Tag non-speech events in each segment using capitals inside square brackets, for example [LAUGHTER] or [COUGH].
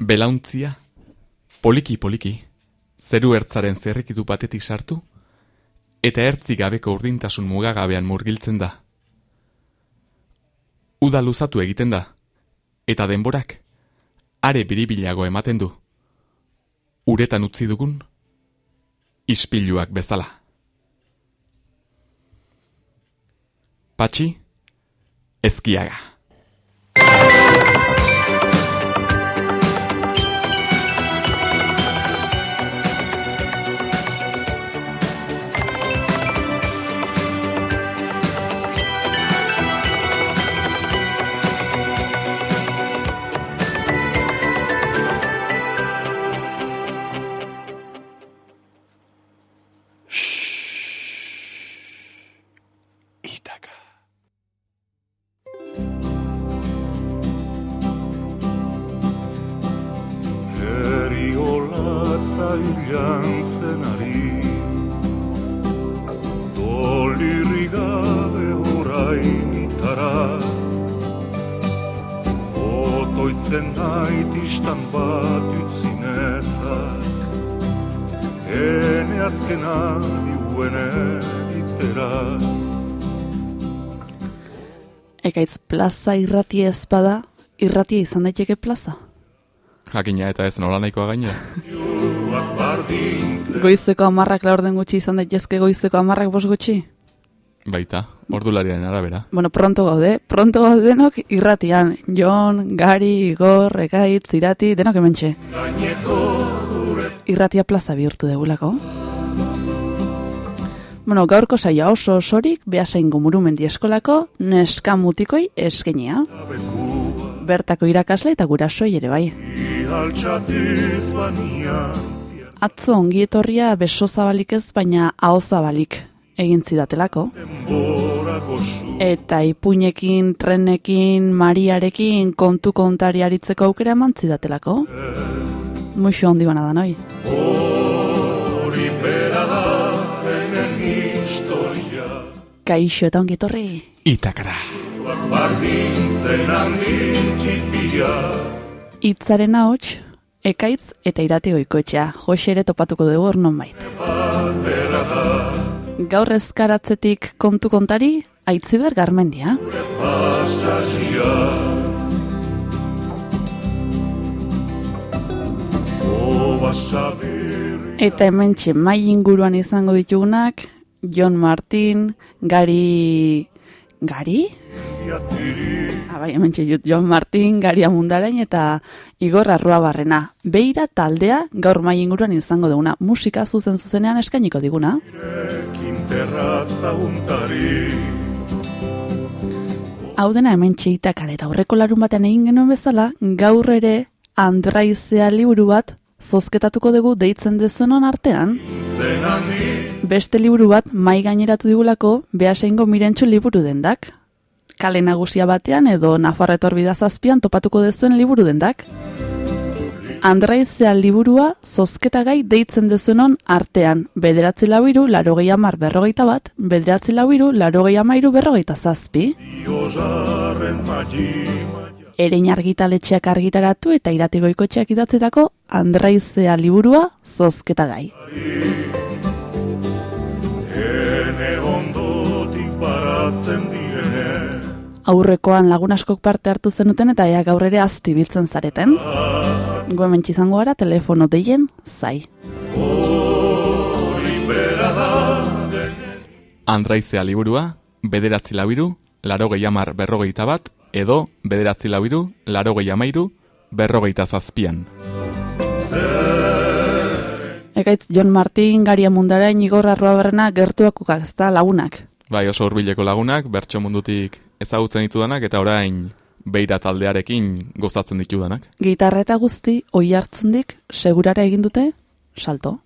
Belauntzia, poliki poliki, zeru ertzaren zerrikitu batetik sartu, eta ertzi gabeko urdintasun mugagabean murgiltzen da. Uda luzatu egiten da, eta denborak, are biribilago ematen du. Uretan utzi dugun, ispiluak bezala. Patxi, ezkiaga. Ekaitz plaza irratia ezpada, irratia izan daiteke plaza? Jakina eta ez nola nahikoa gaina. goizeko amarrak la orden gutxi izan daitezke goizeko amarrak bos gutxi? Baita, ordulariaren arabera. Bueno, pronto gaude, pronto gaude denok irratian. Jon, Gari, Igor, Ekaitz, Irati, denok ementxe. Irratia plaza bihurtu degulako. Bueno, gaurko saia oso osorik behasain gumurumendi eskolako neska mutikoi eskenia. Bertako irakasle eta gurasoi ere bai. Atzo ongi etorria beso zabalik ez, baina hau zabalik egin zidatelako. Eta ipuinekin, trenekin, mariarekin, kontu kontari aritzeko aukera eman zidatelako. Muxo handi bana da noi. Kaixo eta ongi etorri. Itakara. Itzaren ahots, ekaitz eta irate goikoetxea, Jose ere topatuko dugu hor bait. Gaur ezkaratzetik kontu kontari, aitziber garmendia. Eta hemen mai inguruan izango ditugunak, John Martin, Gari... Gari? Abai, ah, hemen txut, John Martin, Gari Amundarain eta Igor Arrua Barrena. Beira taldea gaur mai inguruan izango duguna. Musika zuzen zuzenean eskainiko diguna. Hau dena hemen txeitak eta aurreko larun batean egin genuen bezala, gaur ere Andraizea liburu bat zozketatuko dugu deitzen dezuenon artean. Beste liburu bat mai gaineratu digulako behaseingo mirentxu liburu dendak. Kale nagusia batean edo Nafarretor bidazazpian topatuko dezuen liburu dendak. Andraizea liburua zozketagai deitzen dezuenon artean. Bederatzi lau iru, laro amar berrogeita bat, bederatzi lau iru, laro amairu berrogeita zazpi erein argitaletxeak argitaratu eta irategoikoetxeak idatzetako Andraizea liburua zozketa gai. Aurrekoan lagun askok parte hartu zenuten eta ea gaur ere azti biltzen zareten. Goemen txizango gara telefono deien zai. Andraizea liburua, bederatzi labiru, laro gehiamar berrogeita bat, edo bederatzi lauiru, laro gehi amairu, berrogeita zazpian. Ekaitz, John Martin, Garia Mundara, Igor Arroa gertuak ukak, ez da lagunak. Bai, oso urbileko lagunak, bertso mundutik ezagutzen ditudanak, eta orain beira taldearekin gozatzen ditudanak. Gitarra eta guzti, oi hartzundik, segurara egin dute, salto.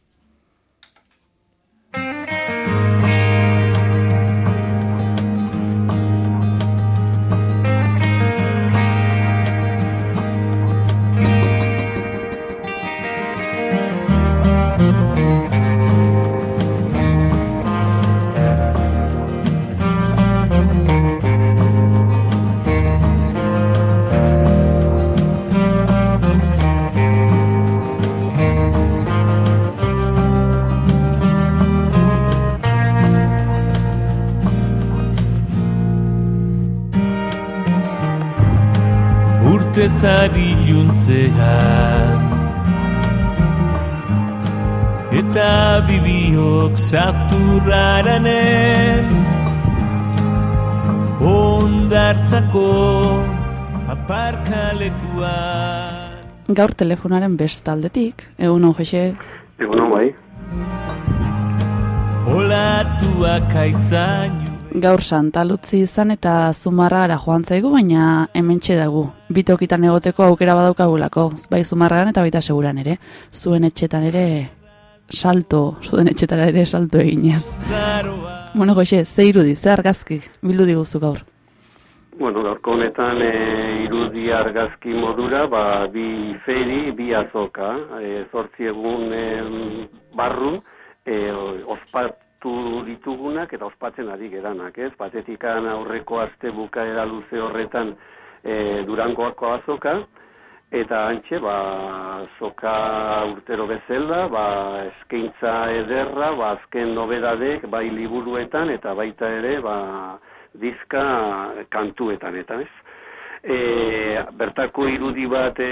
Urtezari luntzean eta bibiok saturraranen ondartzako aparkalekuan Gaur telefonaren bestaldetik, egun hon, Jose? Egun hon, bai. Olatuak aitzainu Gaur santalutzi izan eta zumarra ara joan zaigu, baina hemen dagu. Bitokitan egoteko aukera badaukagulako, bai zumarragan eta baita seguran ere. Zuen etxetan ere salto, zuen etxetan ere salto eginez. Bueno, Jose, ze irudi, ze argazki, bildu diguzu gaur? Bueno, gaurko honetan e, irudi argazki modura, ba, bi feri, bi azoka, e, zortzi egun e, barru, e, ospat, ditugunak eta ospatzen ari geranak, ez? Patetikan aurreko aste bukaera luze horretan e, durangoako azoka, eta antxe, ba, azoka urtero bezala, ba, eskaintza ederra, ba, azken nobedadek, bai liburuetan, eta baita ere, ba, dizka kantuetan, eta ez? E, bertako irudi bat e,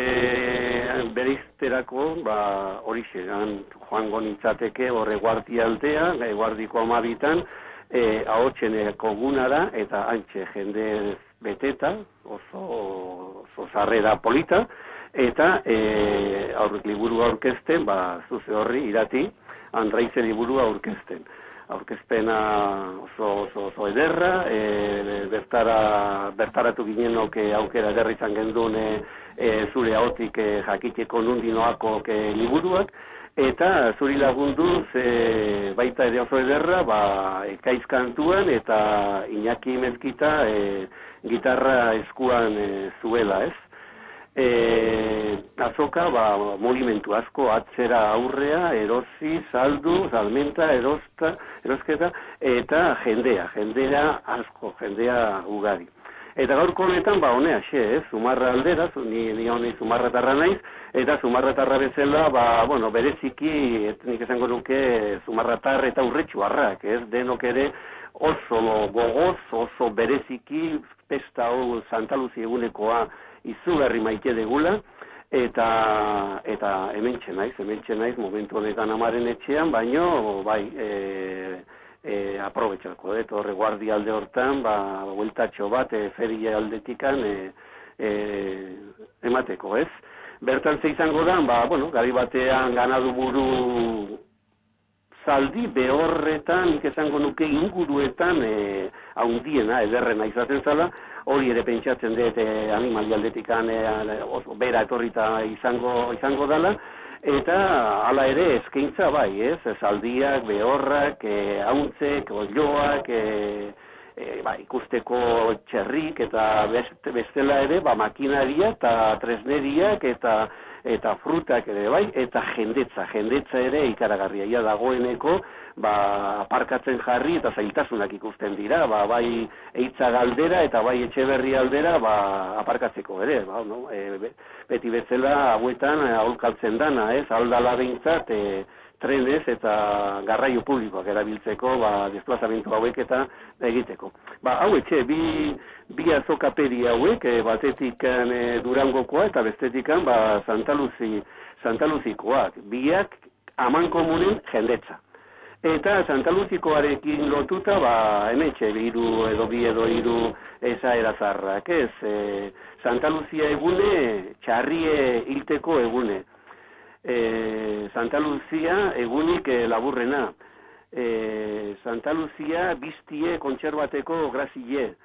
berizterako, ba, hori xegan, joango nintzateke horre guardi aldea, guardiko amabitan, e, ahotxeneko gunara, eta antxe jende beteta, oso, oso zarrera polita, eta e, aurrik liburu aurkezten, ba, zuze horri irati, andraize liburu aurkezten aurkezpena oso, oso, oso ederra, e, bertara, bertaratu ginen oke aukera ederra izan gendun e, e, zure haotik e, jakiteko nundinoako ke liburuak, eta zuri lagundu e, baita ere oso ederra, ba, ekaizkantuan eta Iñaki Mezkita e, gitarra eskuan e, zuela, ez? E, azoka ba, movimentu asko atzera aurrea, erosi, saldu, salmenta, erosta, erosketa, eta jendea, jendea asko, jendea ugari. Eta gaurko honetan, ba, honea, xe, eh? zumarra aldera, ni, ni honi zumarra naiz, eta zumarra tarra bezala, ba, bueno, bereziki, nik esango nuke, zumarra tarra eta urretxu harrak, ez, denok ere, oso gogoz, oso bereziki, pesta hau santaluzi egunekoa, izugarri maite degula, eta eta hementxe naiz, hementxe naiz momentu honetan amaren etxean, baino bai e, e, aprobetxako, eh, torre guardi alde hortan, ba, bueltatxo bat, e, feria aldetikan, e, e, emateko, ez? Bertan ze izango da, ba, bueno, gari batean ganadu buru zaldi behorretan, izango nuke inguruetan, e, haundiena, ederrena izaten zala, hori ere pentsatzen dut e, animali aldetikan e, bera etorrita izango izango dala. Eta hala ere eskaintza bai, ez? Zaldiak, behorrak, e, hauntzek, olioak, e, e, ba, ikusteko txerrik eta bestela ere ba, makinaria eta tresneriak eta eta frutak ere bai, eta jendetza, jendetza ere ikaragarria, ja dagoeneko, ba, aparkatzen jarri eta zailtasunak ikusten dira, ba, bai eitza galdera eta bai etxe berri aldera, ba, aparkatzeko ere, ba, no? e, beti betzela hauetan e, aholkaltzen dana, ez, aldala behintzat, e, trenez eta garraio publikoak erabiltzeko, ba, desplazamentu hauek eta egiteko. Ba, hau etxe, bi, bi azokaperi hauek, e, batetik e, durangokoa eta bestetikan, ba, Santaluzi, Santaluzikoak, biak aman komunen jendetza. Eta Santaluzikoarekin lotuta, ba, emetxe, biru edo bi edo iru eza erazarrak, ez? E, Santaluzia egune, txarrie hilteko egune e, Santa Lucia egunik e, laburrena. E, Santa Lucia biztie kontserbateko grazile.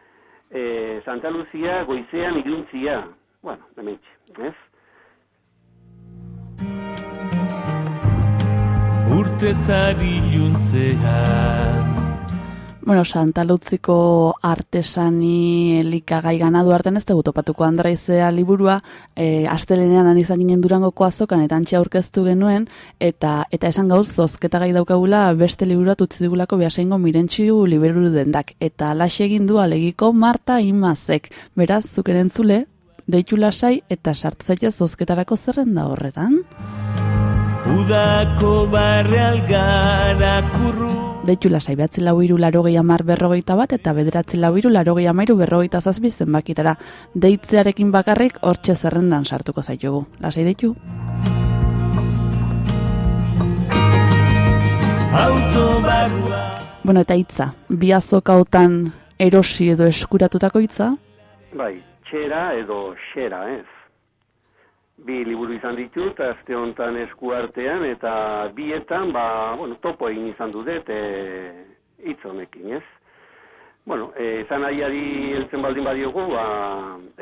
E, Santa Lucia goizean iruntzia. Bueno, demetxe, ez? Urte zari Bueno, Santa Lutziko artesani elikagai ganadu artean ez dugu topatuko andraizea liburua, e, astelenean anizan ginen durangoko azokan eta antxe aurkeztu genuen, eta eta esan gauz zozketa gai daukagula beste liburua tutzi digulako behaseingo mirentxiu liberuru dendak. Eta alaxe egin du alegiko Marta Imazek. Beraz, zukeren zule, deitu lasai eta sartu zaitez zozketarako zerrenda horretan. Udako barre algara kurru deitu lasai behatzi lau iru larogei amar berrogeita bat eta bederatzi lau iru larogei amairu berrogeita zazpi zenbakitara. Deitzearekin bakarrik hortxe zerrendan sartuko zaitugu. Lasai deitu? Autobarua Bueno, eta hitza, bi azokautan erosi edo eskuratutako hitza, Bai, txera edo xera, ez. Bi liburu izan ditut, azte honetan eskuartean, eta bietan, ba, bueno, topo egin izan dut, e, hitz honekin, ez. Bueno, e, esan nahiari heltzen baldin badiogu, ba,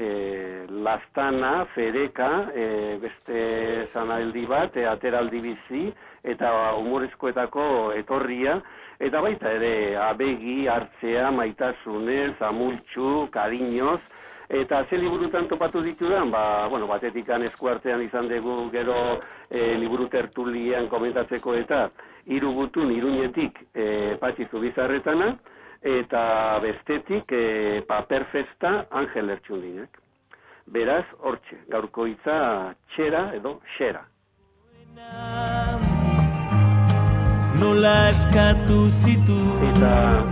e, lastana, fereka, e, beste zanaldi bat, e, ateraldi bizi, eta humorezkoetako etorria, eta baita ere abegi, hartzea, maitasunez, amultxu, kariñoz, eta ze liburutan topatu ditudan, ba, bueno, batetikan eskuartean izan dugu gero e, liburu tertulian komentatzeko eta hiru gutun iruñetik e, patxizu bizarretana, eta bestetik e, paper festa Angel Ertxundinek. Beraz, hortxe, gaurko hitza txera edo xera. Nola eskatu zitu Eta-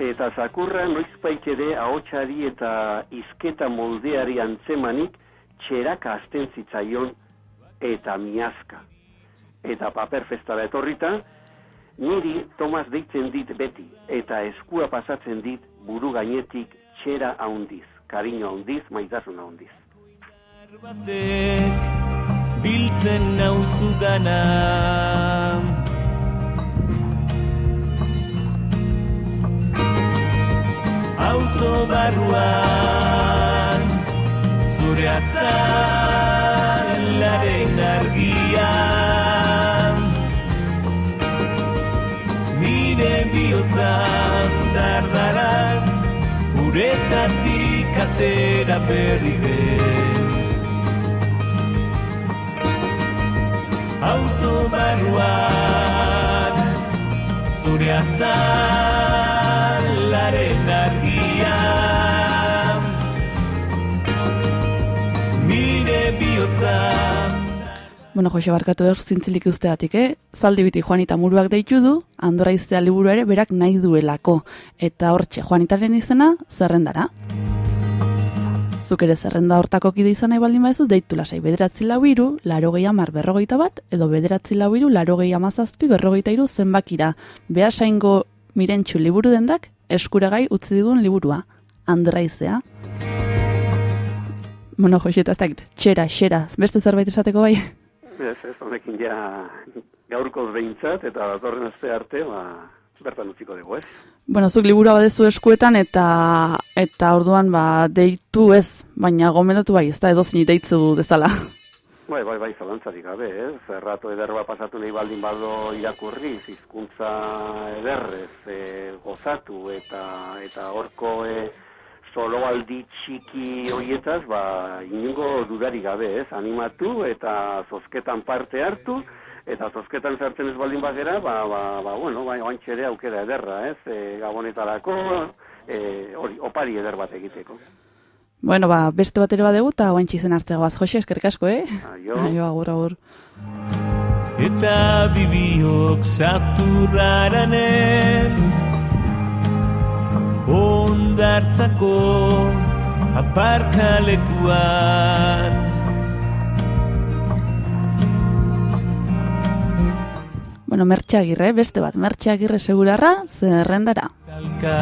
Eta zakurra noizbait ere ahotsari eta izketa moldeari antzemanik txeraka azten zitzaion eta miazka. Eta paper festara etorrita, niri Tomas deitzen dit beti, eta eskua pasatzen dit buru gainetik txera haundiz, kariño haundiz, maitasun haundiz. batek biltzen nauzu gana Autobarruan. Zure azalaren argian. Nire bihotzan dardaraz uretatik atera berri den. Autobarruan zure azalaren nire bihotzan Bueno, Jose barkatu dut zintzilik usteatik, eh? Zaldi biti Juanita Muruak deitu du, Andorra iztea liburu ere berak nahi duelako. Eta hortxe, Juanitaren izena, zerrendara. Zuk ere zerrenda hortako kide izan nahi baldin badezu, deitu lasai bederatzi lau iru, laro amar berrogeita bat, edo bederatzi lau iru, laro amazazpi berrogeita iru zenbakira. Beasaingo mirentxu liburu dendak, eskuragai utzi digun liburua. Andorra izea. Bueno, Jose, eta ez dakit, txera, xera, beste zerbait esateko bai? Ez, ez, honekin ja gaurkoz behintzat, eta datorren aste arte, ba, bertan utziko dugu, ez? Bueno, zuk liburua badezu eskuetan eta eta orduan ba deitu ez, baina gomendatu bai, ez da edo deitzu dezala. Bai, bai, bai, zalantzarik gabe, ez? Errato ederba pasatu nahi baldin bado irakurri, hizkuntza ederrez, e, gozatu, eta eta horko e, soloaldi txiki horietaz, ba, inungo dudari gabe, ez? Animatu eta zozketan parte hartu, eta zozketan sartzen ez baldin bagera, ba, ba, ba bueno, bai, oantxe ere aukera ederra, ez? E, gabonetarako, e, hori, opari eder bat egiteko. Bueno, ba, beste bat ere badegu eta guantxi zen arte goaz, Jose, eskerrik asko, eh? Aio. Aio, agur, agur. eta bibiok saturraranen ondartzako aparkalekuan. Bueno, mertxagirre, beste bat, mertxagirre segurarra, zerrendara. talka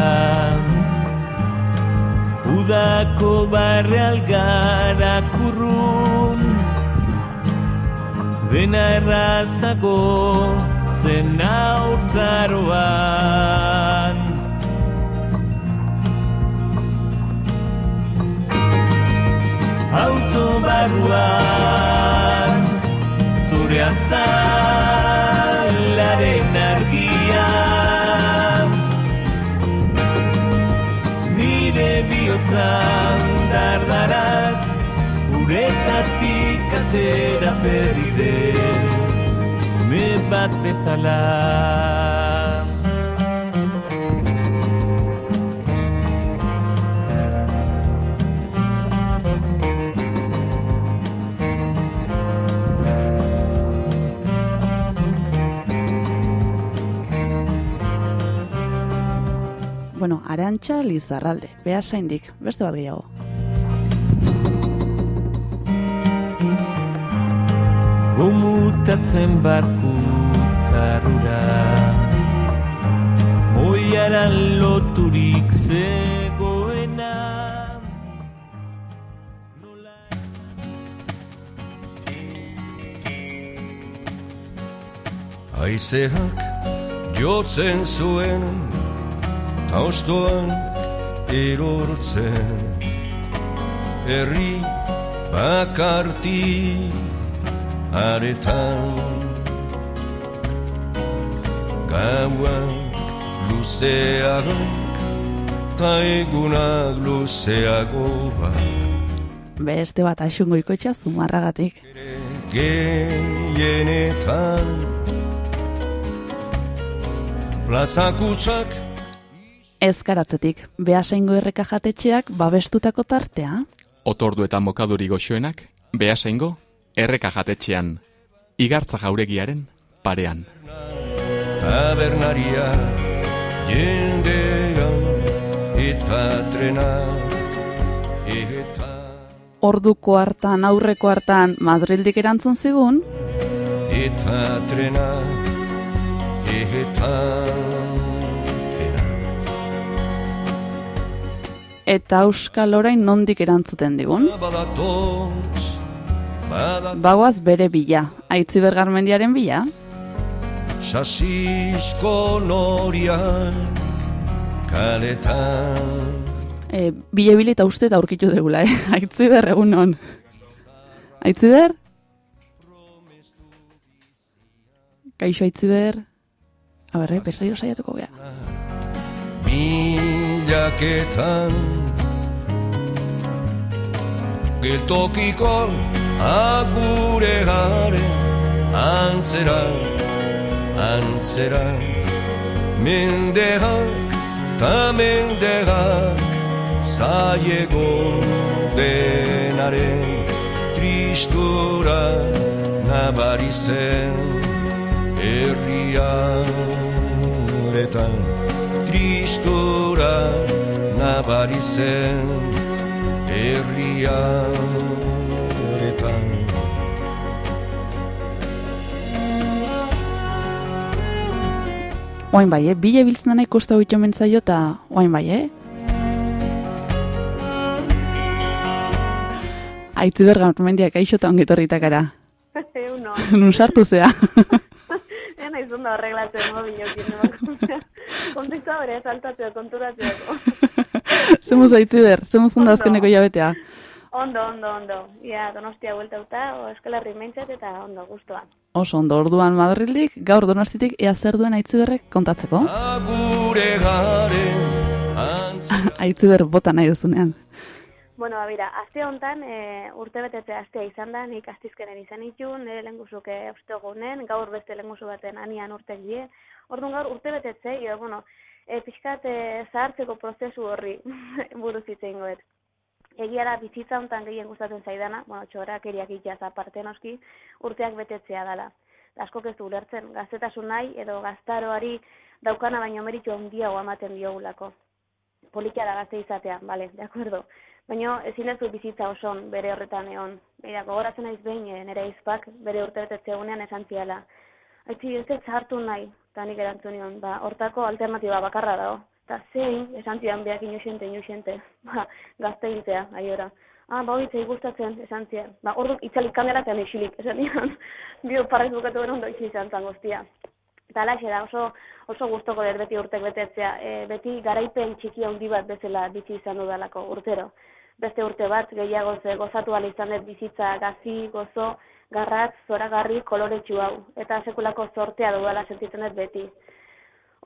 udako barre algara kurrun. Dena errazago zen haurtzaroan autobarruan zure azalaren argian. Nire bihotzan dardaraz uretatik atera berri den. Me bat bezala bueno, arantxa lizarralde, beha saindik, beste bat gehiago. Gomutatzen barku zarura Moiaran loturik zegoena Aizeak jotzen zuen Taustoak erortzen. Herri bakarti aretan Gauak luzearak Ta egunak luzeago Beste bat asungo ikotxa zumarragatik. Gehienetan. Plazakutsak Ezkaratzetik, behasaingo erreka jatetxeak babestutako tartea, Otordu eta mokaduri goxoenak, behasaingo, erreka jatetxean, igartza jauregiaren parean. tabernariak jendean eta trenak eta orduko hartan, aurreko hartan, Madrildik erantzun zigun, eta trenak eta eta Euskal orain nondik erantzuten digun. Bagoaz bere bila, aitzi bergarmendiaren bila, sasisko noriak kaletan e, bile bile eta uste eta aurkitu degula, eh? [LAUGHS] aitzi ber egun hon. Aitzi ber? Kaixo aitzi ber? A ber, eh, berriro saiatuko gea. milaketan Geltokiko agure garen antzera, antzera Mendeak ta mendeak zaiego denaren tristura nabari zen herriaretan tristura nabari zen herriaretan Oain bai, eh? Bile biltzen dena ikusta huitu mentzaio eta oain bai, eh? Aitzi bergarmendiak kaixo eta ongetorritak ara. [LAUGHS] Uno, Nun sartu zea. [LAUGHS] ez naiz ondo arreglatzen mobilokin. [LAUGHS] Kontektua bere saltatzea, konturatzeko. [LAUGHS] Zemuz aitzi ber, zemuz ondo azkeneko jabetea. Ondo, ondo, ondo. Ia, donostia bueltauta, o eskalarri mentzat eta ondo, guztua. Oso ondo, orduan Madrildik, gaur donostitik ea zer duen aitzi berrek kontatzeko. [LAUGHS] Aitzi ber bota nahi duzunean. Bueno, ba, bera, aste hontan, e, urte betetze astea izan da, nik astizkenen izan itxun, nire lenguzuke ostegunen, gaur beste lenguzu baten anian urten die. Orduan gaur urte betetze, jo, bueno, e, pixkat e, zahartzeko prozesu horri [LAUGHS] buruz hitz egingo dut. Egia da bizitza hontan gehien gustatzen zaidana, bueno, txorak eriak itxaz aparte noski, urteak betetzea dala. Askok ez du ulertzen, gaztetasun nahi edo gaztaroari daukana baino meritu handiago ematen diogulako polikia da gazte izatea, bale, de acuerdo. Baina ezin ez du bizitza oson bere horretan egon. Beira, gogoratzen naiz behin eh, nire izpak bere urte betetze egunean esan ziala. Aitzi, ez dut hartu nahi, eta nik erantzun nion, ba, hortako alternatiba bakarra dago. Eta zein, esan zian behak inusiente, inusiente, ba, gazte hiltzea, aiora. Ah, ba, horitzei gustatzen, esan zian. Ba, ordu itzalik kamera eta isilik, esan nion. [LAUGHS] Bio parrez bukatu beren ondo izan zan guztia. Eta alaxe da, oso, oso gustoko dut beti urtek betetzea. E, beti garaipen txiki handi bat bezala bizi izan dudalako urtero. Beste urte bat gehiago ze gozatu ala izan dut bizitza gazi, gozo, garratz, zoragarri, koloretsu hau. Eta sekulako zortea dudala sentitzen dut beti.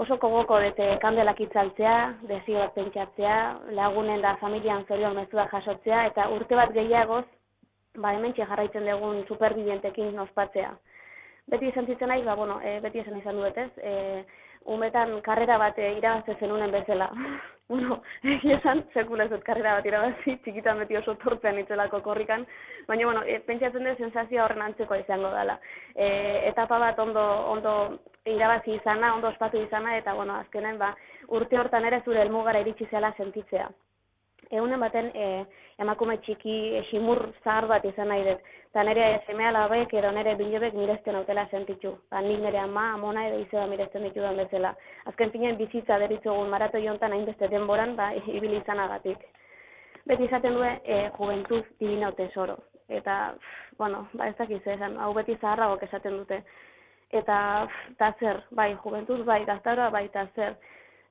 Oso kogoko dute kandelak itzaltzea, desio bat pentsatzea, lagunen da familian zorion mezua jasotzea, eta urte bat gehiagoz, ba hemen jarraitzen dugun superbidentekin ospatzea beti sentitzen naiz, ba, bueno, e, beti esan izan duet, ez? E, umetan karrera bat e, irabazte zenunen bezala. [LAUGHS] bueno, [LAUGHS] egia esan, sekula ez dut karrera bat irabazi, txikitan beti oso torpean itzelako korrikan, baina, bueno, e, pentsatzen dut sensazioa horren antzeko izango dela. E, etapa bat ondo, ondo irabazi izana, ondo ospatu izana, eta, bueno, azkenen, ba, urte hortan ere zure helmugara iritsi zela sentitzea. Egunen baten, e, emakume txiki, e, ximur zahar bat izan nahi dut. Eta nire semea labek edo nire bilobek miresten autela sentitzu. Ba, nik nire ama, amona edo izeba miresten ditu dan bezala. Azken finen bizitza deritzogun marato jontan hainbeste denboran, ba, [LAUGHS] ibili izanagatik. Beti izaten due, e, juventuz divina tesoro. Eta, bueno, ba, ez dakiz esan, hau beti zaharragok esaten dute. Eta, ta zer, bai, juventuz, bai, gaztaroa, bai, ta zer.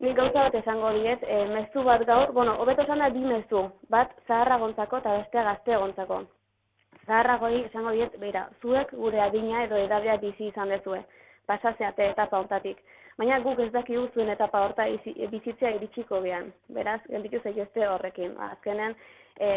Nik gauza bat esango diet, e, mezu bat gaur, bueno, hobeto esan da bi mezu, bat zaharra gontzako eta bestea gazte gontzako. Zaharra goi esango diet, beira, zuek gure adina edo edadea bizi izan dezue, pasazeate etapa hontatik. Baina guk ez daki zuen etapa horta bizitzea iritsiko behan, beraz, gelditu zaitezte horrekin. Azkenean, e,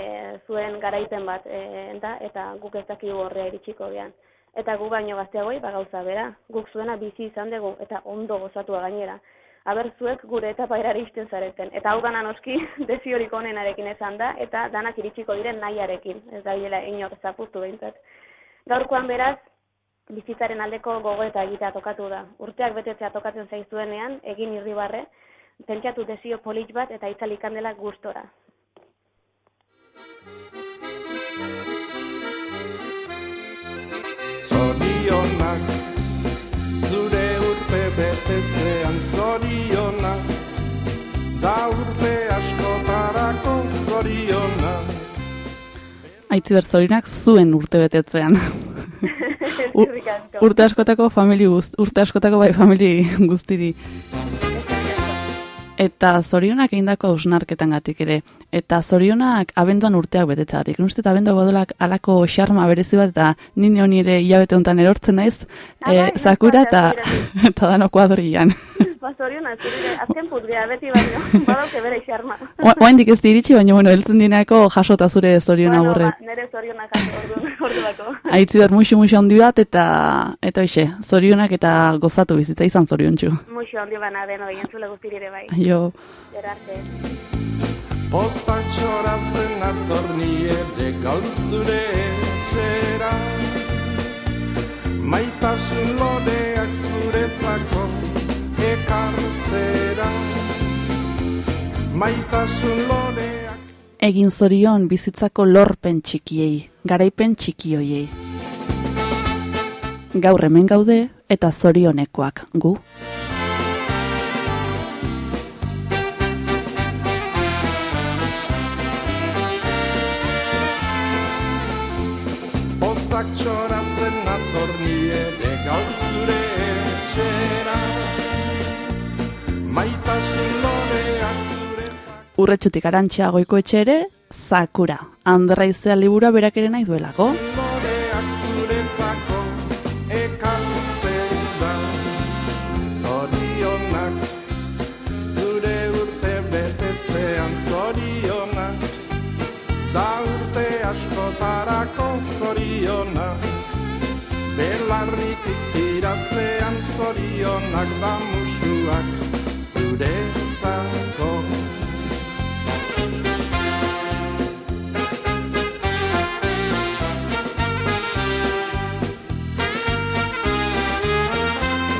zuen garaipen bat, e, eta, eta guk ez daki horrea iritsiko behan. Eta gu baino gazteagoi, ba gauza bera, guk zuena bizi izan dugu, eta ondo gozatua gainera abertzuek gure etapa iristen zareten. Eta hau gana noski [LAUGHS] desiorik onenarekin esan da, eta danak iritsiko diren nahiarekin, ez da bilela inor zaputu behintzat. Gaurkoan beraz, bizitzaren aldeko gogo eta egitea tokatu da. Urteak betetzea tokatzen zaizuenean, egin irribarre, pentsatu desio polit bat eta itzalik handela gustora. Zorionak zure betetzean zoriona Da urte askotarako zoriona Aitzi berzorinak zuen urte betetzean. [LAUGHS] urte askotako famili guzti, urte askotako bai famili guztiri. Eta zorionak eindako ausnarketan gatik ere. Eta zorionak abenduan urteak betetzagatik. Nuste eta abenduak badolak alako xarma berezi bat eta nini honi ere hilabete honetan erortzen naiz. E, zakura eta, [LAUGHS] eta danoko adorian. [LAUGHS] Ba, zorionak, azken putgea, beti baino, [LAUGHS] badauke bere xarma. Oain ez diritsi, baina, bueno, eltzen dinako jasota zure zoriona bueno, burre. Ba, nere zorionak bako. [LAUGHS] Aitzi behar muixu muixu handi bat, eta, eta oixe, zorionak eta gozatu bizitza izan zorion txu. Muixu handi bana den, oi, entzule guztirire bai. Jo. Erarte. Pozak txoratzen atorni ere gaur zure etxera Maitasun loreak zuretzako ekartzera Maitasun loreak Egin zorion bizitzako lorpen txikiei, garaipen txikioiei. Gaur hemen gaude eta zorionekoak gu. Pozak txoratzen Urretxutik arantxa goiko etxe ere, zakura. Andraizea liburua berak ere nahi duelako. zorionak Belarritik tiratzean zorionak da musuak zuretzako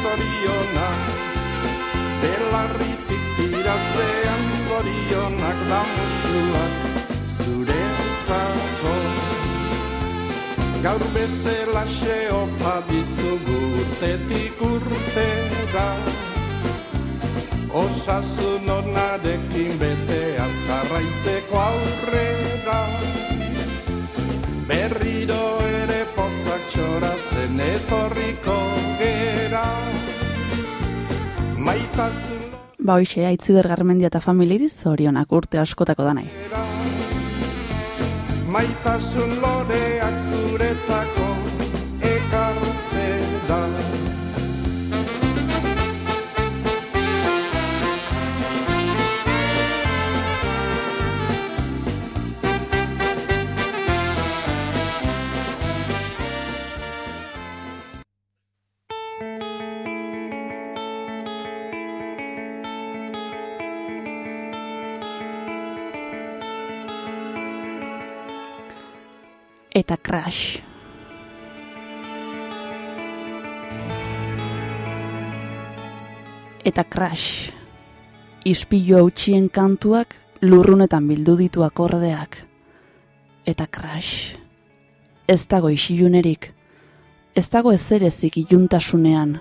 zorionak Belarritik tiratzean zorionak da musuak zuretzako. Gaur bezala xeopa dizugu urtetik urtera Osasun onarekin bete azkarraitzeko aurrera Berriro ere pozak txoratzen etorriko gera Maitasun Ba hoxe, aitziber garmendia eta familiri zorionak urte askotako danai. Maitasun loreak zuretzako eta crash. Eta crash. Ispilu hautsien kantuak lurrunetan bildu ditu akordeak. Eta crash. Ez dago isilunerik. Ez dago ezerezik iluntasunean.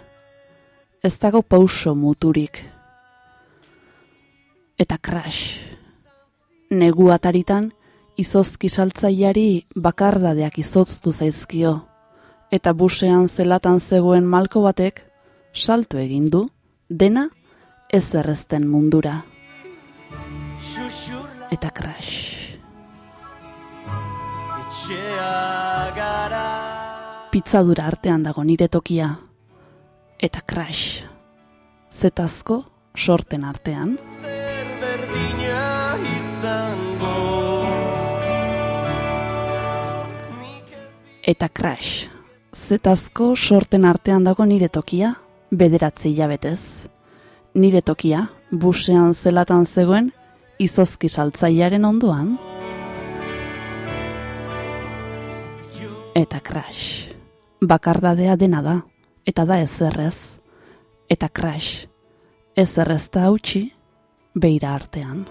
Ez dago pauso muturik. Eta crash. Negu ataritan, izozki saltzaiari bakardadeak izoztu zaizkio. Eta busean zelatan zegoen malko batek, salto egin du, dena ez errezten mundura. Eta crash. Pitzadura artean dago nire tokia. Eta crash. Zetazko sorten artean. Eta crash. Zetazko sorten artean dago nire tokia, bederatzi hilabetez. Nire tokia, busean zelatan zegoen, izozki saltzailearen ondoan. Eta crash. Bakardadea dena da, eta da ezerrez. Eta crash. Ezerrez da hautsi, beira artean.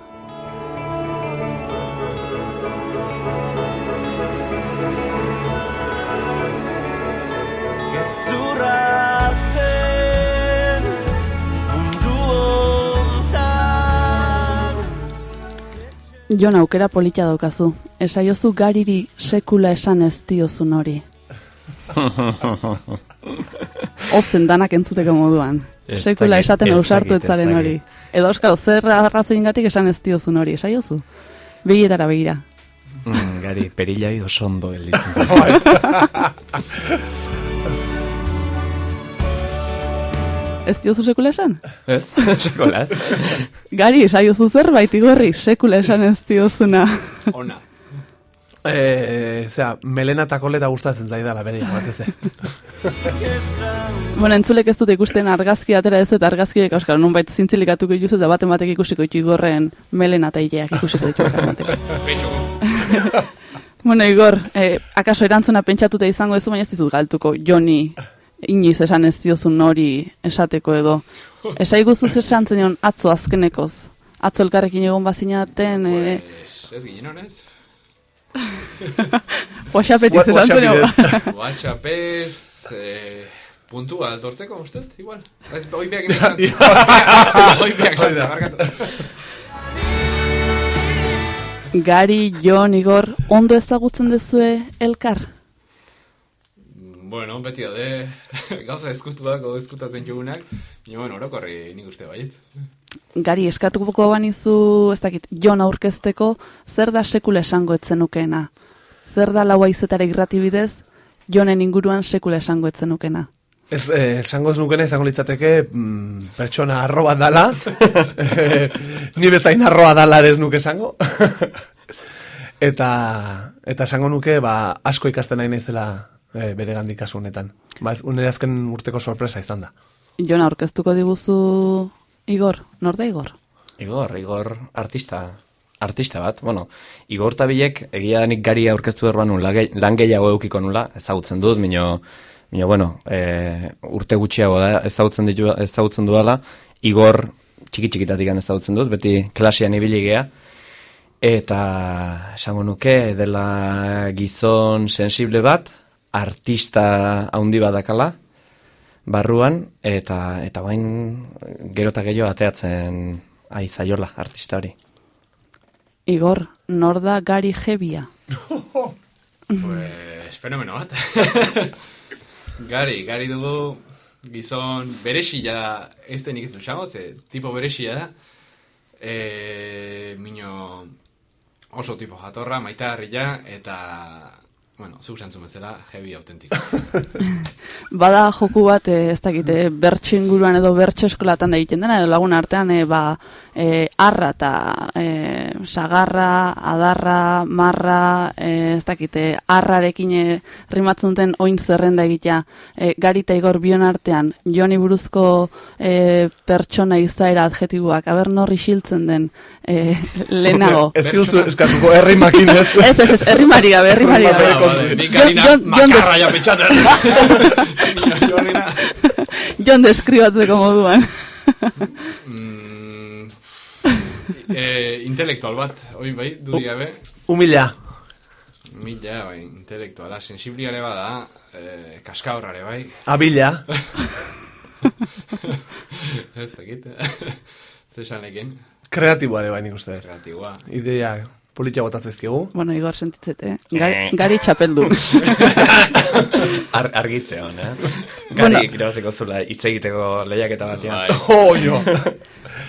Jon aukera polita daukazu. Esaiozu gariri sekula esan ez diozun hori. [LAUGHS] Ozen danak entzuteko moduan. Sekula esaten ausartu etzaren hori. Edo euskal, zer arrazoingatik esan ez diozun hori. Esaiozu. Begietara begira. Mm, gari, perillai oso ondo gelditzen [LAUGHS] [LAUGHS] Ez diozu sekula esan? Ez? [LAUGHS] Sekolaz? Gari, esaiozu zerbait igorri, sekula esan ez diozuna. Ona. Eh, zera, melena eta koleta gustatzen zaidala bere batez bueno, entzulek ez dute ikusten argazki atera ez eta argazkiek euskal, nunbait zintzilikatuko ikusi eta baten batek ikusiko ditu igorren melena eta hileak ikusiko ditu batek. [LAUGHS] bueno, Igor, eh, akaso erantzuna pentsatuta izango ez baina ez dizut galtuko, Joni, iniz esan ez diozun hori esateko edo. [LAUGHS] Esa iguzuz esan zenion atzo azkenekoz. Atzo elkarrekin egon bazinaten, eh, Ez ginen honez? [LAUGHS] Whatsappetiz esan zenion. [LAUGHS] WhatsAppez, eh, puntua altortzeko, uste? Igual. Ez, hoi beak Hoi beak. Gari, Jon, Igor, ondo ezagutzen dezue elkar? Bueno, beti daude, [LAUGHS] gauza eskutuak, o eskutatzen jugunak, baina, bueno, orokorri nik uste baiet. Gari, eskatuko banizu, ez dakit, Jon aurkezteko, zer da sekula esango etzenukena? Zer da lau aizetara irratibidez, Jonen inguruan sekula esango etzenukena? Ez, eh, esango ez nukena izango litzateke mm, pertsona arroba dala. [LAUGHS] Eh, Ni bezain arroa dala ez nuke esango. [LAUGHS] eta, eta esango nuke, ba, asko ikasten nahi naizela eh, bere gandik kasu honetan. Ba, unere azken urteko sorpresa izan da. Jon aurkeztuko diguzu Igor, nor da Igor? Igor, Igor artista, artista bat. Bueno, Igor tabilek egia nik gari aurkeztu erban nun, lan gehiago eukiko nula, ezagutzen dut, mino, mino bueno, e, urte gutxiago da, ezagutzen, ditu, ezagutzen duela, Igor txiki txikitatik ezagutzen dut, beti klasian ibili gea, eta esango nuke dela gizon sensible bat, artista haundi bat dakala, barruan, eta, eta bain gero eta gehiago ateatzen ai zaiola artista hori. Igor, nor da Gari Jebia? [LAUGHS] Pues, fenomeno bat. [LAUGHS] gari, gari dugu gizon berexia da, ez denik ez duxango, ze tipo berexia da. E, mino oso tipo jatorra, maitarria, eta, bueno, zuk santzun bezala, heavy autentiko. [LAUGHS] Bada joku bat, eh, ez dakit, eh, bertso inguruan edo bertso eskolatan da egiten dena, edo lagun artean, eh, ba, eh, arra eta eh, sagarra, adarra, marra, e, ez dakite, arrarekin e, rimatzen duten oin zerrenda egitea, e, garita igor bion artean, joni buruzko e, pertsona izaera adjetiboak, aber norri xiltzen den e, [LAUGHS] lehenago. Ez diguzu eskatuko herri makinez. ez, ez, ez, herrimari gabe, herrimari gabe. Vale, nik Jon- harina Jon- Jon des- makarra ja pentsatzen. [LAUGHS] Jorrina. Jon deskribatzeko moduan. Mm, eh, intelektual bat, hoi bai, dudi gabe. Humila. Mila, bai, intelektuala, sensibliare bada, eh, kaskaurrare, bai. Abila. [LAUGHS] Ez dakit. [LAUGHS] Zesanekin, Kreatiboare bai nik uste. kreatiboa. Idea politia botatzezkigu. bueno, Igor sentitzete, gari, gari txapeldu. Ar, argi zeon, eh? Bueno. Gari irabaziko zula hitz egiteko lehiaketa batean. [LAUGHS] Oh, jo.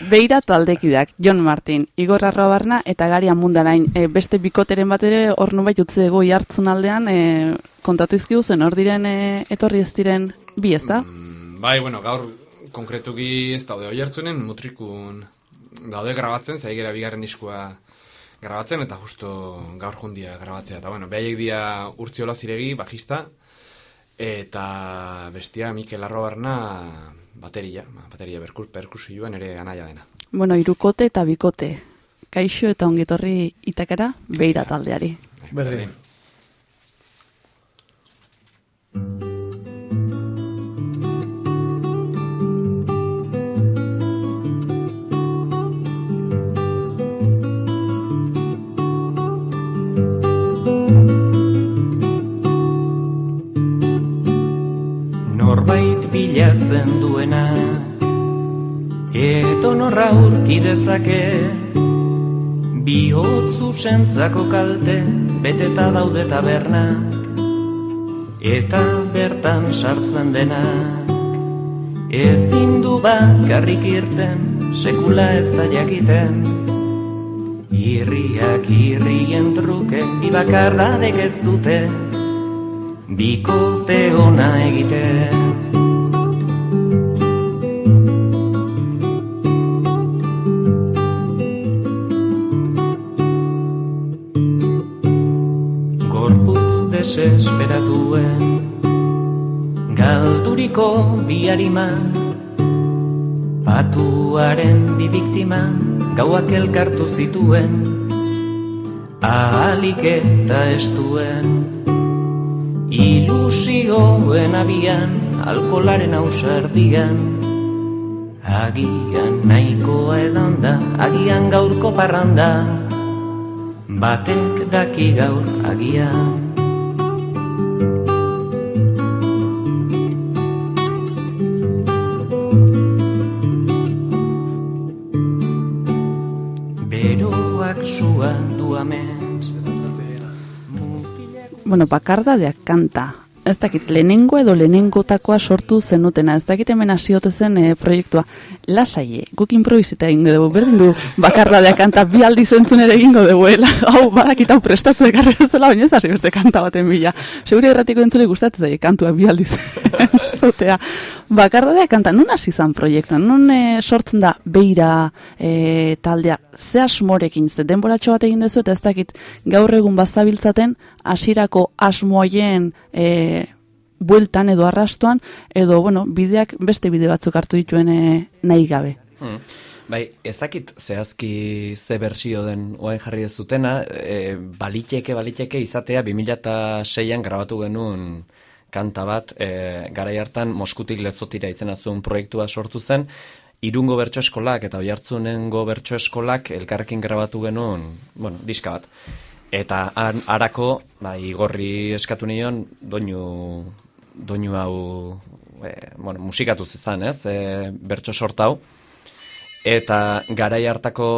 Beira taldekideak, Jon Martin, Igor Arrobarna eta Gari Amundarain. E, beste bikoteren bat ere hor nubait utze ego jartzun aldean, e, kontatu izkigu zen, hor diren e, etorri ez diren bi ez da? Mm, bai, bueno, gaur konkretuki ez daude hoi hartzunen, mutrikun daude grabatzen, zaigera bigarren diskua grabatzen, eta justo gaur jundia grabatzea. Eta bueno, behaiek dia urtziola ziregi, bajista, eta bestia Mikel Arrobarna bateria, ba, bateria berkur, perkusioan ere anaia dena. Bueno, irukote eta bikote. Kaixo eta ongetorri itakara, beira taldeari. Berdin. Norbait bilatzen duena. Eto norra urki dezake Bihotzu sentzako kalte Beteta daude tabernak Eta bertan sartzen denak Ezin du bakarrik irten Sekula ez da jakiten. Irriak irrien truke Bi bakarradek ez dute Bikote ona egiten Galduriko bi harima Patuaren bi biktima Gauak elkartu zituen. Ahalik eta estuen Ilusioen abian, alkolaren ausardian. Agian nahikoa edan da, agian gaurko parranda. Batek daki gaur agian Bueno, bakardadeak kanta. Ez dakit, lehenengo edo lehenengotakoa sortu zenutena. Ez dakit hemen hasiote zen e, proiektua. Lasai, guk improvisita egingo dugu. Berdin du, bakardadeak kanta bi aldi zentzun ere egingo dugu. [LAUGHS] Hau, badakit hau prestatu ekarri zela, baina ez hasi beste kanta baten bila. Segure erratiko entzule gustatzen zaie kantua bi aldi zentzutea. [LAUGHS] Bakardadeak kanta, nun hasi zan proiektua? Nun eh, sortzen da beira e, taldea? Ze asmorekin, ze denboratxo bat egin dezu eta ez dakit gaur egun bazabiltzaten hasierako asmoien e, bueltan edo arrastuan, edo, bueno, bideak beste bide batzuk hartu dituen e, nahi gabe. Hmm. Bai, ez dakit zehazki ze bersio den oain jarri ez zutena, e, baliteke, baliteke izatea 2006an grabatu genuen kanta bat, e, garai hartan Moskutik lezotira izena zuen proiektua sortu zen, irungo bertso eskolak eta oihartzunengo bertso eskolak elkarrekin grabatu genuen, bueno, diska bat. Eta han, arako, bai, igorri eskatu nion, doinu, doinu hau, e, bueno, musikatu zizan, ez, e, bertso sorta hau. Eta garai hartako